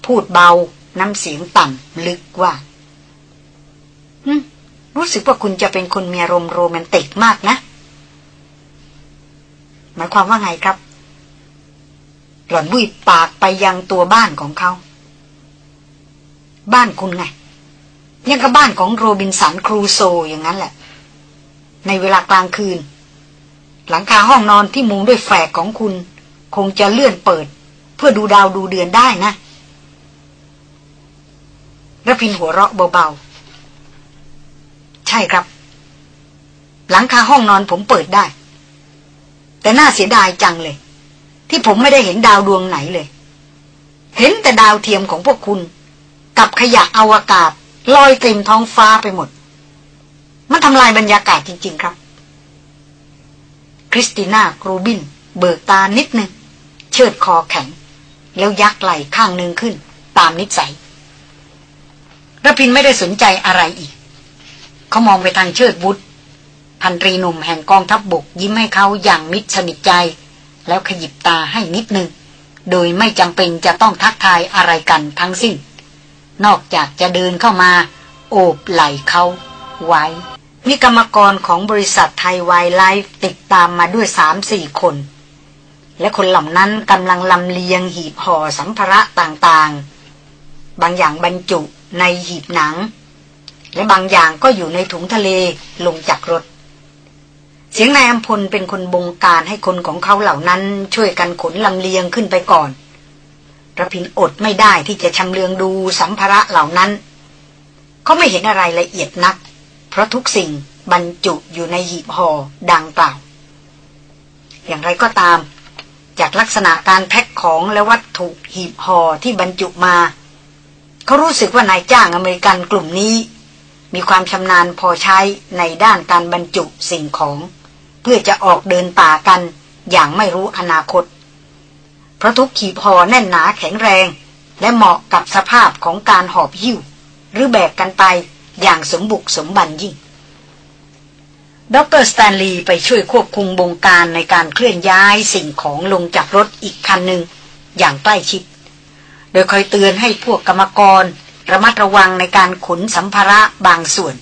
S1: พูดเบา น้ำเสียงต่ำลึกว่ารู้สึกว่าคุณจะเป็นคนมีอารมณ์โรแมนติกมากนะ หมายความว่าไงครับ หล่อนบุยปากไปยังตัวบ้านของเขา บ้านคุณไงยังกับบ้านของโรบินสันครูโซอย่างนั้นแหละ ในเวลากลางคืน หลังคาห้องนอนที่มุงด้วยแฝกของคุณ คงจะเลื่อนเปิด เพื่อดูดาวดูเดือนได้นะระพินหัวเราะเบาๆ ใช่ครับ หลังคาห้องนอนผมเปิดได้ แต่น่าเสียดายจังเลย ที่ผมไม่ได้เห็นดาวดวงไหนเลย เห็นแต่ดาวเทียมของพวกคุณ กับขยะอวกาศลอยเต็มท้องฟ้าไปหมด มันทำลายบรรยากาศจริง ๆ ครับ คริสติน่ากรูบิน เบิกตานิดนึง เชิดคอแข็ง แล้วยักไหล่ข้างหนึ่งขึ้น ตามนิสัยระพินไม่ได้สนใจอะไรอีก เขามองไปทางเชิดบุตรพันตรีหนุ่มแห่งกองทัพบบกยิ้มให้เขาอย่างมิตรสนิทใจ แล้วขยิบตาให้นิดนึง โดยไม่จำเป็นจะต้องทักทายอะไรกันทั้งสิ้น นอกจากจะเดินเข้ามา โอบไหล่เขาไว้ มีกรรมกรของบริษัทไทยไวไลฟ์ติดตามมาด้วยสามสี่คน และคนเหล่านั้นกำลังลำเลียงหีบห่อสัมภาระต่างๆ บางอย่างบรรจุในหีบหนัง และบางอย่างก็อยู่ในถุงทะเลลงจากรถ เสียงนายอัมพลเป็นคนบงการให้คนของเขาเหล่านั้นช่วยกันขนลำเลียงขึ้นไปก่อนระพินอดไม่ได้ที่จะชำเลืองดูสัมภาระเหล่านั้น เขาไม่เห็นอะไรละเอียดนัก เพราะทุกสิ่งบรรจุอยู่ในหีบห่อดังเปล่าว อย่างไรก็ตาม จากลักษณะการแพ็คของและวัตถุหีบห่อที่บรรจุมา เขารู้สึกว่านายจ้างอเมริกันกลุ่มนี้ มีความชำนาญพอใช้ในด้านการบรรจุสิ่งของ เพื่อจะออกเดินป่ากันอย่างไม่รู้อนาคต เพราะทุกขีพอแน่นหนาแข็งแรง และเหมาะกับสภาพของการหอบหิ้ว หรือแบกกันไป อย่างสมบุกสมบันยิ่งดรสแตนลีย์ไปช่วยควบคุมบงการในการเคลื่อนย้ายสิ่งของลงจากรถอีกคันหนึ่งอย่างใกล้ชิด โดยคอยเตือนให้พวกกรรมกร ระมัดระวังในการขนสัมภาระบางส่วน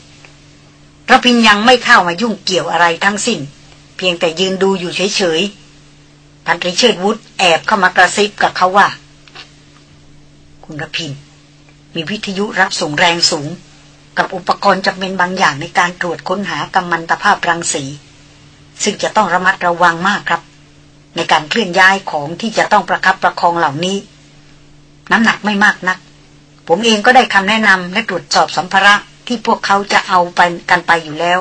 S1: ระพินยังไม่เข้ามายุ่งเกี่ยวอะไรทั้งสิ้น เพียงแต่ยืนดูอยู่เฉยๆพันตรีเชิดวุฒแอบเข้ามากระซิบกับเขาว่า คุณระพิน มีวิทยุรับส่งแรงสูง กับอุปกรณ์จำเป็นบางอย่างในการตรวจค้นหากำมันตภาพรังสี ซึ่งจะต้องระมัดระวังมากครับ ในการเคลื่อนย้ายของที่จะต้องประคับประคองเหล่านี้ น้ำหนักไม่มากนัก ผมเองก็ได้คำแนะนำและตรวจสอบสัมภาระที่พวกเขาจะเอาไปกันไปอยู่แล้ว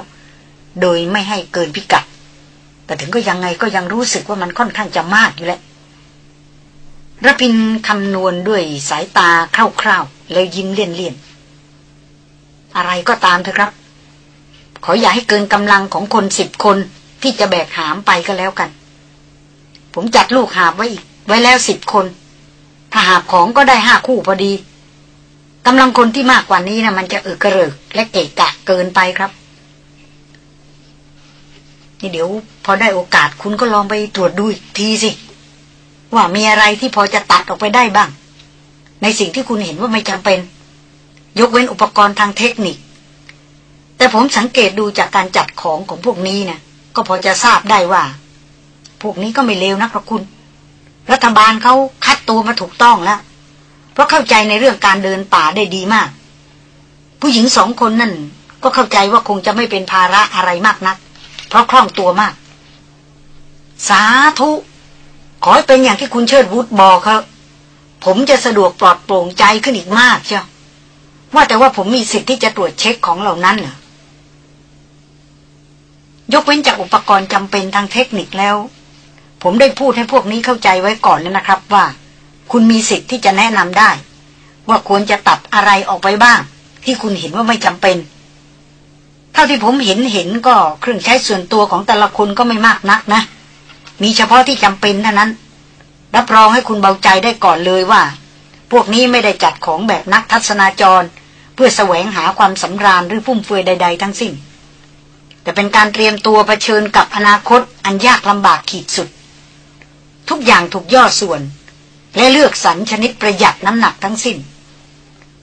S1: โดยไม่ให้เกินพิกัด แต่ถึงก็ยังไงก็ยังรู้สึกว่ามันค่อนข้างจะมากอยู่แหละระพินคำนวณด้วยสายตาคร่าวๆ แล้วยิ้มเลี่ยนๆ อะไรก็ตามเถอะครับ ขออย่าให้เกินกำลังของคนสิบคนที่จะแบกหามไปก็แล้วกัน ผมจัดลูกหาบไว้อีก ไว้แล้วสิบคน ถ้าหาบของก็ได้ห้าคู่พอดีกำลังคนที่มากกว่านี้นะมันจะอึกกระเริก และเกะกะเกินไปครับ นี่เดี๋ยว พอได้โอกาสคุณก็ลองไปตรวจดูอีกทีสิ ว่ามีอะไรที่พอจะตัดออกไปได้บ้าง ในสิ่งที่คุณเห็นว่าไม่จำเป็น ยกเว้นอุปกรณ์ทางเทคนิค แต่ผมสังเกตดูจากการจัดของของพวกนี้นะก็พอจะทราบได้ว่า พวกนี้ก็ไม่เลวนักหรอกคุณ รัฐบาลเขาคัดตัวมาถูกต้องแล้ว เพราะเข้าใจในเรื่องการเดินป่าได้ดีมาก ผู้หญิงสองคนนั่น ก็เข้าใจว่าคงจะไม่เป็นภาระอะไรมากนัก เพราะคล่องตัวมาก สาธุ ขอให้เป็นอย่างที่คุณเชิดวุฒบอกครับผมจะสะดวกปลอดโปร่งใจขึ้นอีกมากเชียว ว่าแต่ว่าผมมีสิทธิ์ที่จะตรวจเช็คของเหล่านั้นเหรอยกเว้นจากอุปกรณ์จำเป็นทางเทคนิคแล้ว ผมได้พูดให้พวกนี้เข้าใจไว้ก่อนแล้วนะครับว่า คุณมีสิทธิ์ที่จะแนะนำได้ ว่าควรจะตัดอะไรออกไปบ้าง ที่คุณเห็นว่าไม่จำเป็น เท่าที่ผมเห็นเห็นก็เครื่องใช้ส่วนตัวของแต่ละคนก็ไม่มากนักนะ มีเฉพาะที่จำเป็นเท่านั้น รับรองให้คุณเบาใจได้ก่อนเลยว่า พวกนี้ไม่ได้จัดของแบบนักทัศนาจร เพื่อแสวงหาความสำราญหรือฟุ่มเฟือยใด ๆ ทั้งสิ้น แต่เป็นการเตรียมตัวเผชิญกับอนาคตอันยากลำบากขีดสุด ทุกอย่างถูกย่อส่วน และเลือกสรรชนิดประหยัดน้ำหนักทั้งสิ้น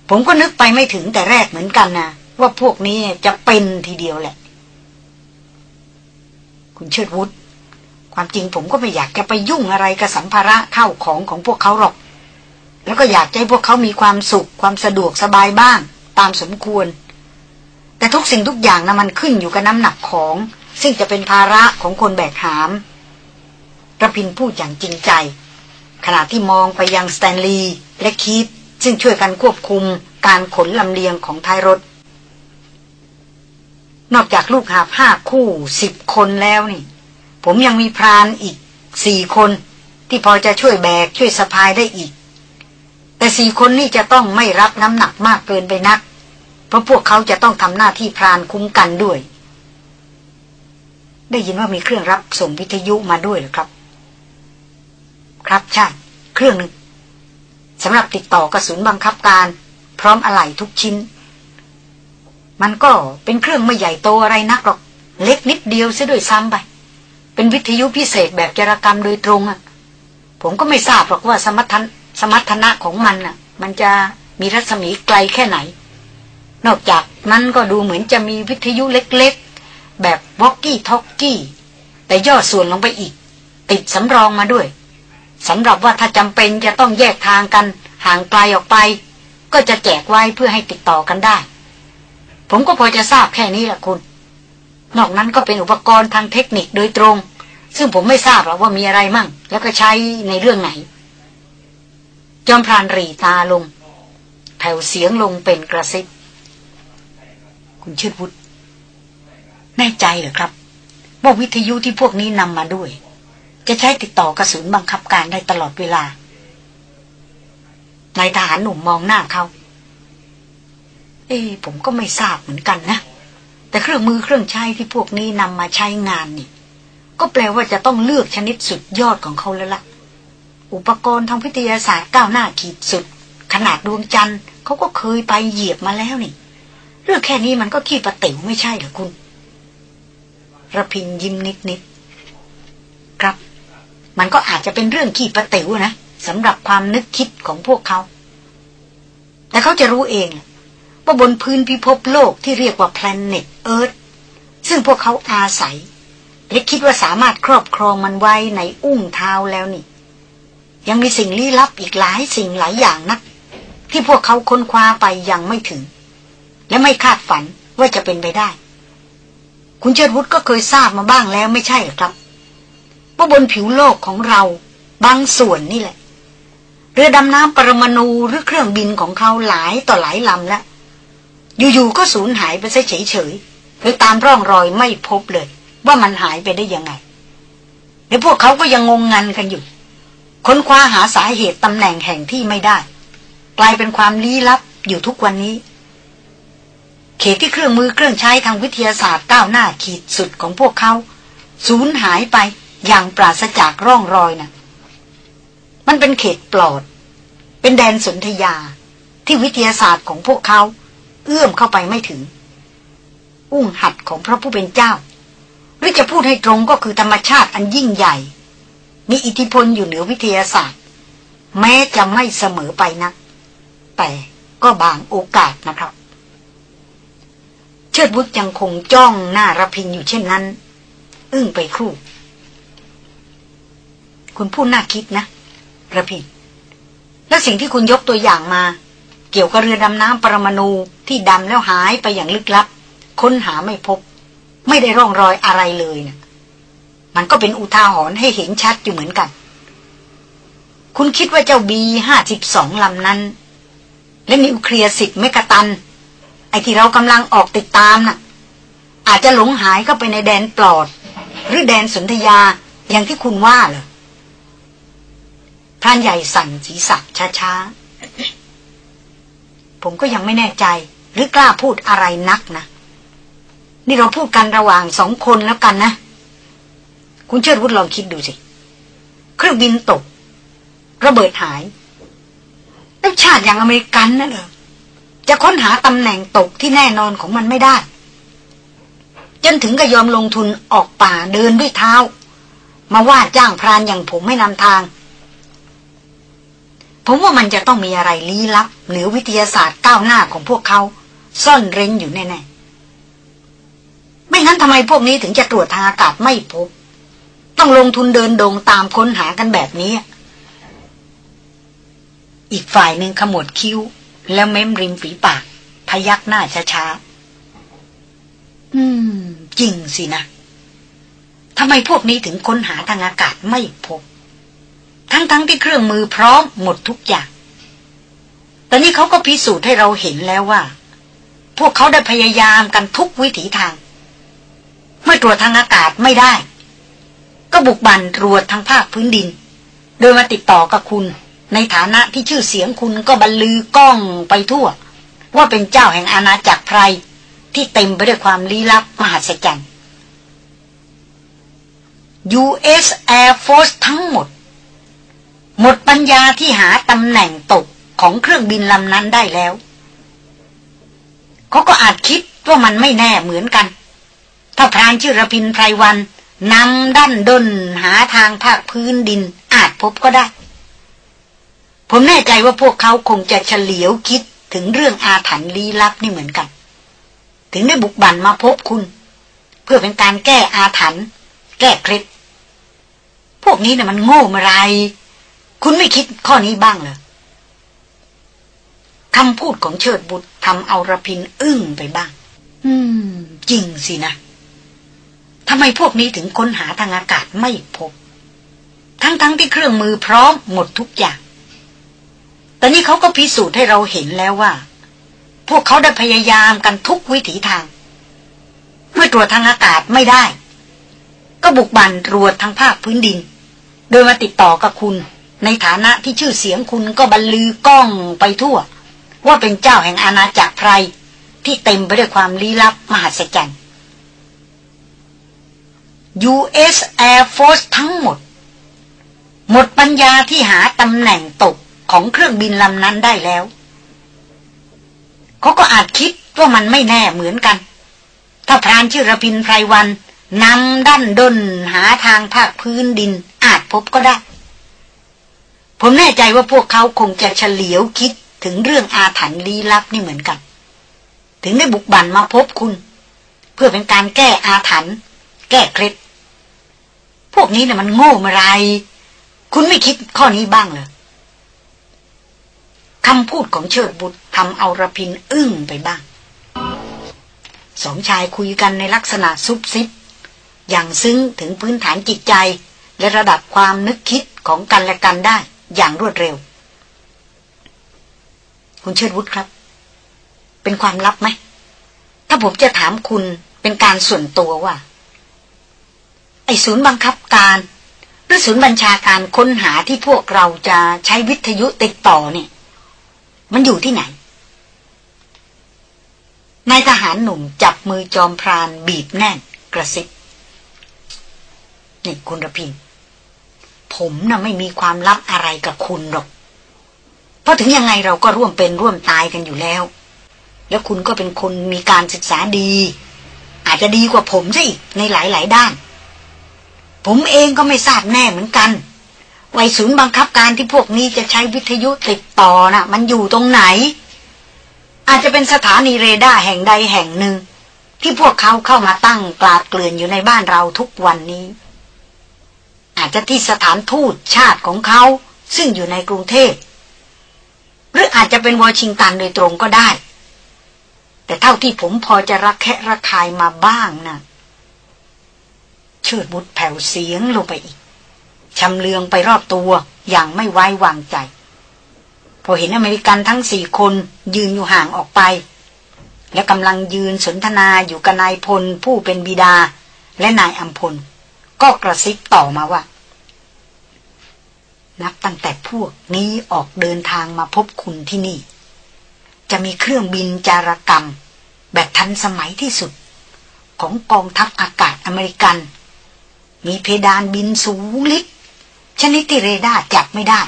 S1: ผมก็นึกไปไม่ถึงแต่แรกเหมือนกันนะว่าพวกนี้จะเป็นทีเดียวแหละ คุณเชิดวุฒความจริงผมก็ไม่อยากจะไปยุ่งอะไรกับสัมภาระเข้าของของพวกเขาหรอก แล้วก็อยากให้พวกเขามีความสุขความสะดวกสบายบ้าง ตามสมควร แต่ทุกสิ่งทุกอย่างนะมันขึ้นอยู่กับน้ำหนักของ ซึ่งจะเป็นภาระของคนแบกหามระพินพูดอย่างจริงใจ ขณะที่มองไปยังสแตนลีย์และคีตซึ่งช่วยกันควบคุมการขนลำเลียงของท้ายรถ นอกจากลูกหาห้าคู่สิบคนแล้วนี่ ผมยังมีพรานอีกสี่คนที่พอจะช่วยแบกช่วยสะพายได้อีก แต่สี่คนนี่จะต้องไม่รับน้ำหนักมากเกินไปนัก เพราะพวกเขาจะต้องทำหน้าที่พรานคุ้มกันด้วย ได้ยินว่ามีเครื่องรับส่งวิทยุมาด้วยหรือครับ ครับใช่ เครื่องหนึ่งสำหรับติดต่อกระสุนบังคับการ พร้อมอะไหล่ทุกชิ้น มันก็เป็นเครื่องไม่ใหญ่โตอะไรนักหรอก เล็กนิดเดียวซะด้วยซ้ำไป เป็นวิทยุพิเศษแบบจารกรรมโดยตรงอะ่ะ ผมก็ไม่ทราบหรอกว่าสมรรถสมรรถนะของมันอะ มันจะมีรัศมีไกลแค่ไหน นอกจากนั้นก็ดูเหมือนจะมีวิทยุเล็กๆ แบบวอกกี้ท็อกกี้ แต่ย่อส่วนลงไปอีก ติดสำรองมาด้วยสำหรับว่าถ้าจำเป็นจะต้องแยกทางกันห่างไกลออกไป ก็จะแจกไว้เพื่อให้ติดต่อกันได้ ผมก็พอจะทราบแค่นี้แหละคุณ นอกนั้นก็เป็นอุปกรณ์ทางเทคนิคโดยตรง ซึ่งผมไม่ทราบหรอกว่ามีอะไรมั่ง แล้วก็ใช้ในเรื่องไหน จอมพรานรีตาลง แผ่วเสียงลงเป็นกระซิบ คุณเชิดวุฒิแน่ใจเหรอครับว่าวิทยุที่พวกนี้นำมาด้วย จะใช้ติดต่อกระสุนบังคับการได้ตลอดเวลานายทหารหนุ่มมองหน้าเขา เอ้ผมก็ไม่ทราบเหมือนกันนะ แต่เครื่องมือเครื่องใช้ที่พวกนี้นำมาใช้งานนี่ ก็แปลว่าจะต้องเลือกชนิดสุดยอดของเขาแล้วละ่ะ อุปกรณ์ทางวิทยาศาสตร์ก้าวหน้าขีดสุด ขนาดดวงจันทร์เขาก็เคยไปเหยียบมาแล้วนี่ เรื่องแค่นี้มันก็ขี้ประติ๋วไม่ใช่เหรอคุณระพินยิ้มนิดนิดครับ มันก็อาจจะเป็นเรื่องขี้ประติ๋วนะสำหรับความนึกคิดของพวกเขา แต่เขาจะรู้เองว่าบนพื้นพิภพโลกที่เรียกว่าแพลเน็ตเอิร์ธซึ่งพวกเขาอาศัย และคิดว่าสามารถครอบครองมันไว้ในอุ้งเท้าแล้วนี่ ยังมีสิ่งลี้ลับอีกหลายสิ่งหลายอย่างนัก ที่พวกเขาค้นคว้าไปยังไม่ถึง และไม่คาดฝันว่าจะเป็นไปได้ คุณเชิดวุฒก็เคยทราบมาบ้างแล้วไม่ใช่หรือครับว่าบนผิวโลกของเราบางส่วนนี่แหละ เรือดำน้ำปรมาณูหรือเครื่องบินของเขาหลายต่อหลายลำแล้วอยู่ๆก็สูญหายไปเฉยๆโดยตามร่องรอยไม่พบเลย ว่ามันหายไปได้ยังไงแลวพวกเขาก็ยังงงงันกันอยู่ ค้นคว้าหาสาเหตุตำแหน่งแห่งที่ไม่ได้ กลายเป็นความลี้ลับอยู่ทุกวันนี้ เขตที่เครื่องมือเครื่องใช้ทางวิทยาศาสตร์ก้าวหน้าขีดสุดของพวกเขาสูญหายไปอย่างปราศจากร่องรอยนะ่ะ มันเป็นเขตปลอด เป็นแดนสนธยาที่วิทยาศาสตร์ของพวกเขา เอื้อมเข้าไปไม่ถึง อุ้งหัดของพระผู้เป็นเจ้า หรือจะพูดให้ตรงก็คือธรรมชาติอันยิ่งใหญ่ มีอิทธิพลอยู่เหนือวิทยาศาสตร์ แม้จะไม่เสมอไปนะ แต่ก็บางโอกาสนะครับ ชิดบุตรยังคงจ้องหน้าระพินอยู่เช่นนั้น อึ้งไปครู่ คุณพูดน่าคิดนะระพินและสิ่งที่คุณยกตัวอย่างมา เกี่ยวกับเรือดำน้ำปรมาณูที่ดำแล้วหายไปอย่างลึกลับ ค้นหาไม่พบ ไม่ได้ร่องรอยอะไรเลยนะมันก็เป็นอุทาหรณ์ให้เห็นชัดอยู่เหมือนกัน คุณคิดว่าเจ้าบีห้าสิบสองลำนั้น และนิวเคลียร์สิบเมกะตัน ไอ้ที่เรากำลังออกติดตามนะ่ะ อาจจะหลงหายเข้าไปในแดนปลอด หรือแดนสนธยาอย่างที่คุณว่าเหรอพรานใหญ่สั่นศีรษะช้าๆ ผมก็ยังไม่แน่ใจ หรือกล้าพูดอะไรนักนะ นี่เราพูดกันระหว่างสองคนแล้วกันนะ คุณเชิดวุฒลองคิดดูสิ เครื่องบินตก ระเบิดหาย แล้วชาติอย่างอเมริกันนั่นเหรอ จะค้นหาตำแหน่งตกที่แน่นอนของมันไม่ได้ จนถึงก็ยอมลงทุนออกป่าเดินด้วยเท้า มาว่าจ้างพรานอย่างผมไม่นำทาง ผมว่ามันจะต้องมีอะไรลี้ลับ เหนือวิทยาศาสตร์ก้าวหน้าของพวกเขา ซ่อนเร้นอยู่แน่ๆ ไม่งั้นทำไมพวกนี้ถึงจะตรวจทางอากาศไม่พบ ต้องลงทุนเดินดงตามค้นหากันแบบนี้ อีกฝ่ายหนึ่งขมวดคิ้ว แล้วเม้มริมฝีปาก พยักหน้าช้าๆ อืม จริงสินะทำไมพวกนี้ถึงค้นหาทางอากาศไม่พบ ทั้งๆทที่เครื่องมือพร้อมหมดทุกอย่าง แต่นี่เขาก็พิสูจน์ให้เราเห็นแล้วว่า พวกเขาได้พยายามกันทุกวิถีทาง เมื่อตรวจทางอากาศไม่ได้ ก็บุกบันตรวจทางภาคพื้นดิน โดยมาติดต่อกับคุณ ในฐานะที่ชื่อเสียงคุณก็บรรลือกล้องไปทั่ว ว่าเป็นเจ้าแห่งอาณาจักรไพรที่เต็มไปด้วยความลี้ลับมหัศจรรย์ U.S. Air Force ทั้งหมด หมดปัญญาที่หาตำแหน่งตกของเครื่องบินลำนั้นได้แล้ว เขาก็อาจคิดว่ามันไม่แน่เหมือนกัน ถ้าพรานชื่อระพินไพรวันนำด้านด้นหาทางภาคพื้นดินอาจพบก็ได้ ผมแน่ใจว่าพวกเขาคงจะเฉลียวคิดถึงเรื่องอาถรรพ์ลี้ลับนี่เหมือนกัน ถึงได้บุกบันมาพบคุณ เพื่อเป็นการแก้อาถรรพ์แก้เคล็ดพวกนี้นะ่ะมันโง่มาไร คุณไม่คิดข้อนี้บ้างเหรอคำพูดของเชิดบุตรทำเอาระพินอึ้งไปบ้าง อืม จริงสินะทำไมพวกนี้ถึงค้นหาทางอากาศไม่พบ ทั้งๆทที่เครื่องมือพร้อมหมดทุกอย่าง แต่นี่เขาก็พิสูจน์ให้เราเห็นแล้วว่า พวกเขาได้พยายามกันทุกวิถีทาง เมื่อตรวจทางอากาศไม่ได้ ก็บุกบันตรวจทางภาคพื้นดิน โดยมาติดต่อกับคุณ ในฐานะที่ชื่อเสียงคุณก็บรรลือกล้องไปทั่ว ว่าเป็นเจ้าแห่งอาณาจักรไพรที่เต็มไปด้วยความลี้ลับมหัศจรรย์ U.S. Air Force ทั้งหมด หมดปัญญาที่หาตำแหน่งตก ของเครื่องบินลำนั้นได้แล้ว เขาก็อาจคิดว่ามันไม่แน่เหมือนกัน ถ้าพรานชื่อระพินไพรวันนำด้านดนหาทางภาคพื้นดิน อาจพบก็ได้ ผมแน่ใจว่าพวกเขาคงจะเฉลียวคิดถึงเรื่องอาถรรพ์ลี้ลับนี่เหมือนกัน ถึงได้บุกบั่นมาพบคุณ เพื่อเป็นการแก้อาถรรพ์แก้เคล็ดพวกนี้นะ่ะมันโง่มาไร คุณไม่คิดข้อนี้บ้างเหรอ คำพูดของเชิดบุตรทำเอาระพินอึ้งไปบ้าง สองชายคุยกันในลักษณะซุบซิบ อย่างซึ้งถึงพื้นฐานจิตใจ และระดับความนึกคิดของกันและกันได้อย่างรวดเร็ว คุณเชิดวุฒิครับ เป็นความลับไหม ถ้าผมจะถามคุณเป็นการส่วนตัวว่า ไอศูนย์บังคับการหรือศูนย์บัญชาการค้นหาที่พวกเราจะใช้วิทยุติดต่อเนี่ย มันอยู่ที่ไหน นายทหารหนุ่มจับมือจอมพรานบีบแน่น กระซิบ นี่คุณระพิน ผมน่ะไม่มีความลับอะไรกับคุณหรอก เพราะถึงยังไงเราก็ร่วมเป็นร่วมตายกันอยู่แล้ว แล้วคุณก็เป็นคนมีการศึกษาดี อาจจะดีกว่าผมซะอีกในหลาย ๆ ด้าน ผมเองก็ไม่ทราบแน่เหมือนกัน ไวศูนย์บังคับการที่พวกนี้จะใช้วิทยุติดต่อนะ่ะ มันอยู่ตรงไหน อาจจะเป็นสถานีเรดาร์แห่งใดแห่งหนึ่ง ที่พวกเขาเข้ามาตั้งกลาดเกลื่อนอยู่ในบ้านเราทุกวันนี้ อาจจะที่สถานทูตชาติของเขา ซึ่งอยู่ในกรุงเทพหรืออาจจะเป็นวอชิงตันโดยตรงก็ได้ แต่เท่าที่ผมพอจะรักแคะระคายมาบ้างน่ะเชิดบุตรแผ่วเสียงลงไปอีก ชำเลืองไปรอบตัวอย่างไม่ไว้วางใจ พอเห็นอเมริกันทั้งสี่คนยืนอยู่ห่างออกไป และกำลังยืนสนทนาอยู่กับนายพลผู้เป็นบิดาและนายอัมพล ก็กระซิบต่อมาว่า นับตั้งแต่พวกนี้ออกเดินทางมาพบคุณที่นี่ จะมีเครื่องบินจารกรรม แบบทันสมัยที่สุด ของกองทัพอากาศอเมริกัน มีเพดานบินสูงลิ่ว ชนิดที่เรดาร์จับไม่ได้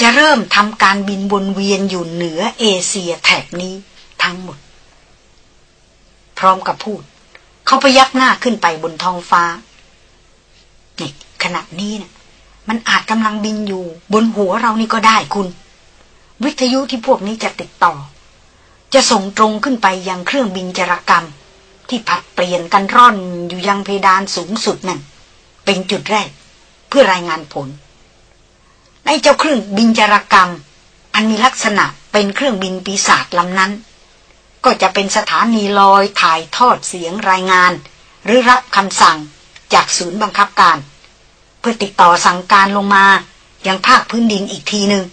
S1: จะเริ่มทำการบินวนเวียนอยู่เหนือเอเชียแถบนี้ทั้งหมด พร้อมกับพูด เขาพยักหน้าขึ้นไปบนท้องฟ้านี่ขณะนี้น่ะมันอาจกำลังบินอยู่ บนหัวเรานี่ก็ได้คุณ วิทยุที่พวกนี้จะติดต่อ จะส่งตรงขึ้นไปยังเครื่องบินจรกรรม ที่ผัดเปลี่ยนกันร่อนอยู่ยังเพดานสูงสุดนั่นเป็นจุดแรก เพื่อรายงานผล ในเจ้าเครื่องบินจารกรรม อันมีลักษณะเป็นเครื่องบินปีศาจลำนั้น ก็จะเป็นสถานีลอยถ่ายทอดเสียงรายงาน หรือรับคำสั่งจากศูนย์บังคับการ เพื่อติดต่อสั่งการลงมายังภาคพื้นดินอีกทีหนึ่ง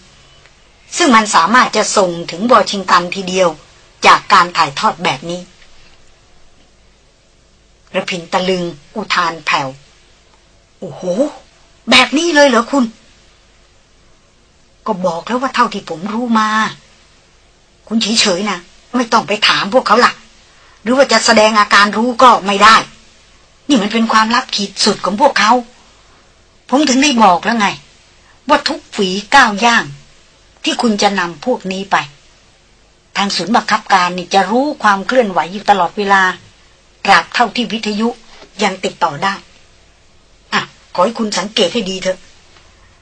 S1: ซึ่งมันสามารถจะส่งถึงวอชิงตันทีเดียวจากการถ่ายทอดแบบนี้ระพินตะลึง อุทานแผ่ว โอ้โห แบบนี้เลยเหรอคุณ ก็บอกแล้วว่าเท่าที่ผมรู้มา คุณเฉยๆนะ ไม่ต้องไปถามพวกเขาละ่ะ หรือว่าจะแสดงอาการรู้ก็ไม่ได้ นี่มันเป็นความลับขีดสุดของพวกเขา ผมถึงได้บอกแล้วไง ว่าทุกฝีก้าวย่าง ที่คุณจะนำพวกนี้ไป ทางศูนย์บังคับการนี่จะรู้ความเคลื่อนไหวอยู่ตลอดเวลาตราบเท่าที่วิทยุยังติดต่อได้ ขอให้คุณสังเกตให้ดีเถอะ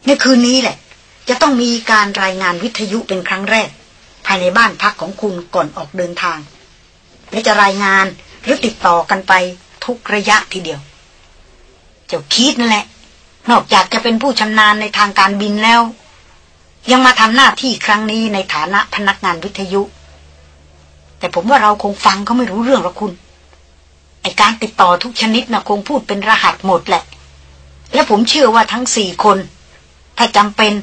S1: ในคืนนี้แหละ จะต้องมีการรายงานวิทยุเป็นครั้งแรก ภายในบ้านพักของคุณก่อนออกเดินทาง และจะรายงานหรือติดต่อกันไปทุกระยะทีเดียว เจ้าคิดนั่นแหละ นอกจากจะเป็นผู้ชำนาญในทางการบินแล้ว ยังมาทำหน้าที่ครั้งนี้ในฐานะพนักงานวิทยุ แต่ผมว่าเราคงฟังเขาไม่รู้เรื่องหรอกคุณไอการติดต่อทุกชนิดนะคงพูดเป็นรหัสหมดแหละ และผมเชื่อว่าทั้งสี่คน ถ้าจำเป็น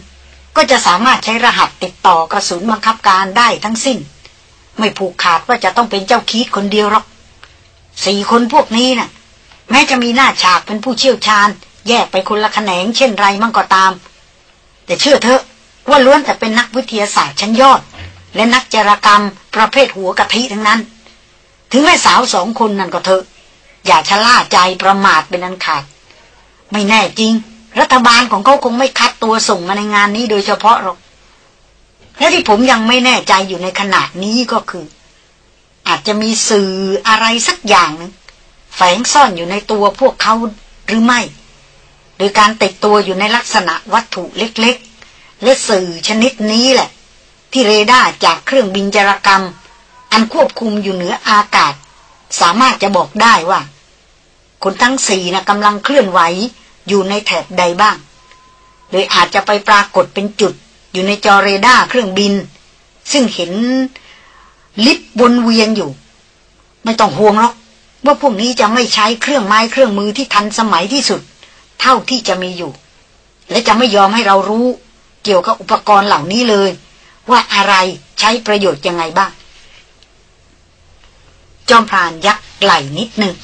S1: ก็จะสามารถใช้รหัสติดต่อกระสุนบังคับการได้ทั้งสิ้น ไม่ผูกขาดว่าจะต้องเป็นเจ้าคีดคนเดียวหรอกสี่คนพวกนี้นะ่ะ แม้จะมีหน้าฉากเป็นผู้เชี่ยวชาญ แยกไปคนละแขนงเช่นไรมั่งก็ตาม แต่เชื่อเถอะว่าล้วนแต่เป็นนักวิทยาศาสตร์ชั้นยอด และนักจารกรรมประเภทหัวกะทิทั้งนั้น ถึงแม่สาวสองคนนั่นก็เถอะ อย่าชะล่าใจประมาทเป็นอันขาด ไม่แน่จริง รัฐบาลของเขาคงไม่คัดตัวส่งมาในงานนี้โดยเฉพาะหรอกและที่ผมยังไม่แน่ใจอยู่ในขนาดนี้ก็คือ อาจจะมีสื่ออะไรสักอย่างนึงแฝงซ่อนอยู่ในตัวพวกเขาหรือไม่ โดยการติดตัวอยู่ในลักษณะวัตถุเล็กๆ และสื่อชนิดนี้แหละ ที่เรดาร์จากเครื่องบินจารกรรม อันควบคุมอยู่เหนืออากาศ สามารถจะบอกได้ว่า คนทั้งสี่นะกำลังเคลื่อนไหว อยู่ในแถบใดบ้าง โดยอาจจะไปปรากฏเป็นจุด อยู่ในจอเรดาร์เครื่องบิน ซึ่งเหินลิ่ววนเวียนอยู่ ไม่ต้องห่วงหรอกว่าพวกนี้จะไม่ใช้เครื่องไม้เครื่องมือที่ทันสมัยที่สุด เท่าที่จะมีอยู่ และจะไม่ยอมให้เรารู้ เกี่ยวกับอุปกรณ์เหล่านี้เลย ว่าอะไรใช้ประโยชน์ยังไงบ้าง จอมพรานยักไหล่นิดหนึ่ง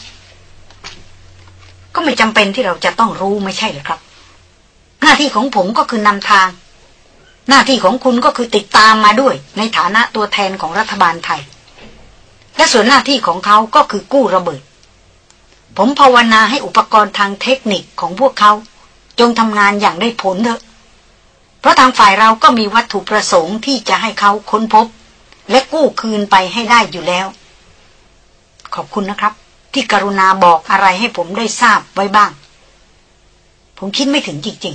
S1: ก็ไม่จำเป็นที่เราจะต้องรู้ไม่ใช่หรือครับ หน้าที่ของผมก็คือนำทาง หน้าที่ของคุณก็คือติดตามมาด้วย ในฐานะตัวแทนของรัฐบาลไทย และส่วนหน้าที่ของเขาก็คือกู้ระเบิด ผมภาวนาให้อุปกรณ์ทางเทคนิคของพวกเขา จงทำงานอย่างได้ผลเถอะ เพราะทางฝ่ายเราก็มีวัตถุประสงค์ที่จะให้เขาค้นพบ และกู้คืนไปให้ได้อยู่แล้ว ขอบคุณนะครับ ที่กรุณาบอกอะไรให้ผมได้ทราบไว้บ้าง ผมคิดไม่ถึงจริง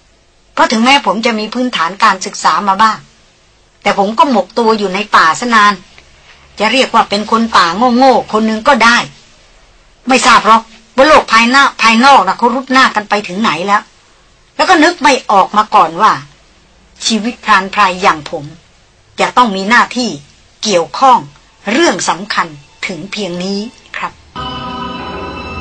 S1: ๆ เพราะถึงแม้ผมจะมีพื้นฐานการศึกษามาบ้าง แต่ผมก็หมกตัวอยู่ในป่าสนาน จะเรียกว่าเป็นคนป่าโง่ๆคนหนึ่งก็ได้ ไม่ทราบหรอกว่าโลกภายหน้าภายนอกนะเขารุดหน้ากันไปถึงไหนแล้ว แล้วก็นึกไม่ออกมาก่อนว่า ชีวิตพรานพรายอย่างผม จะต้องมีหน้าที่เกี่ยวข้องเรื่องสำคัญถึงเพียงนี้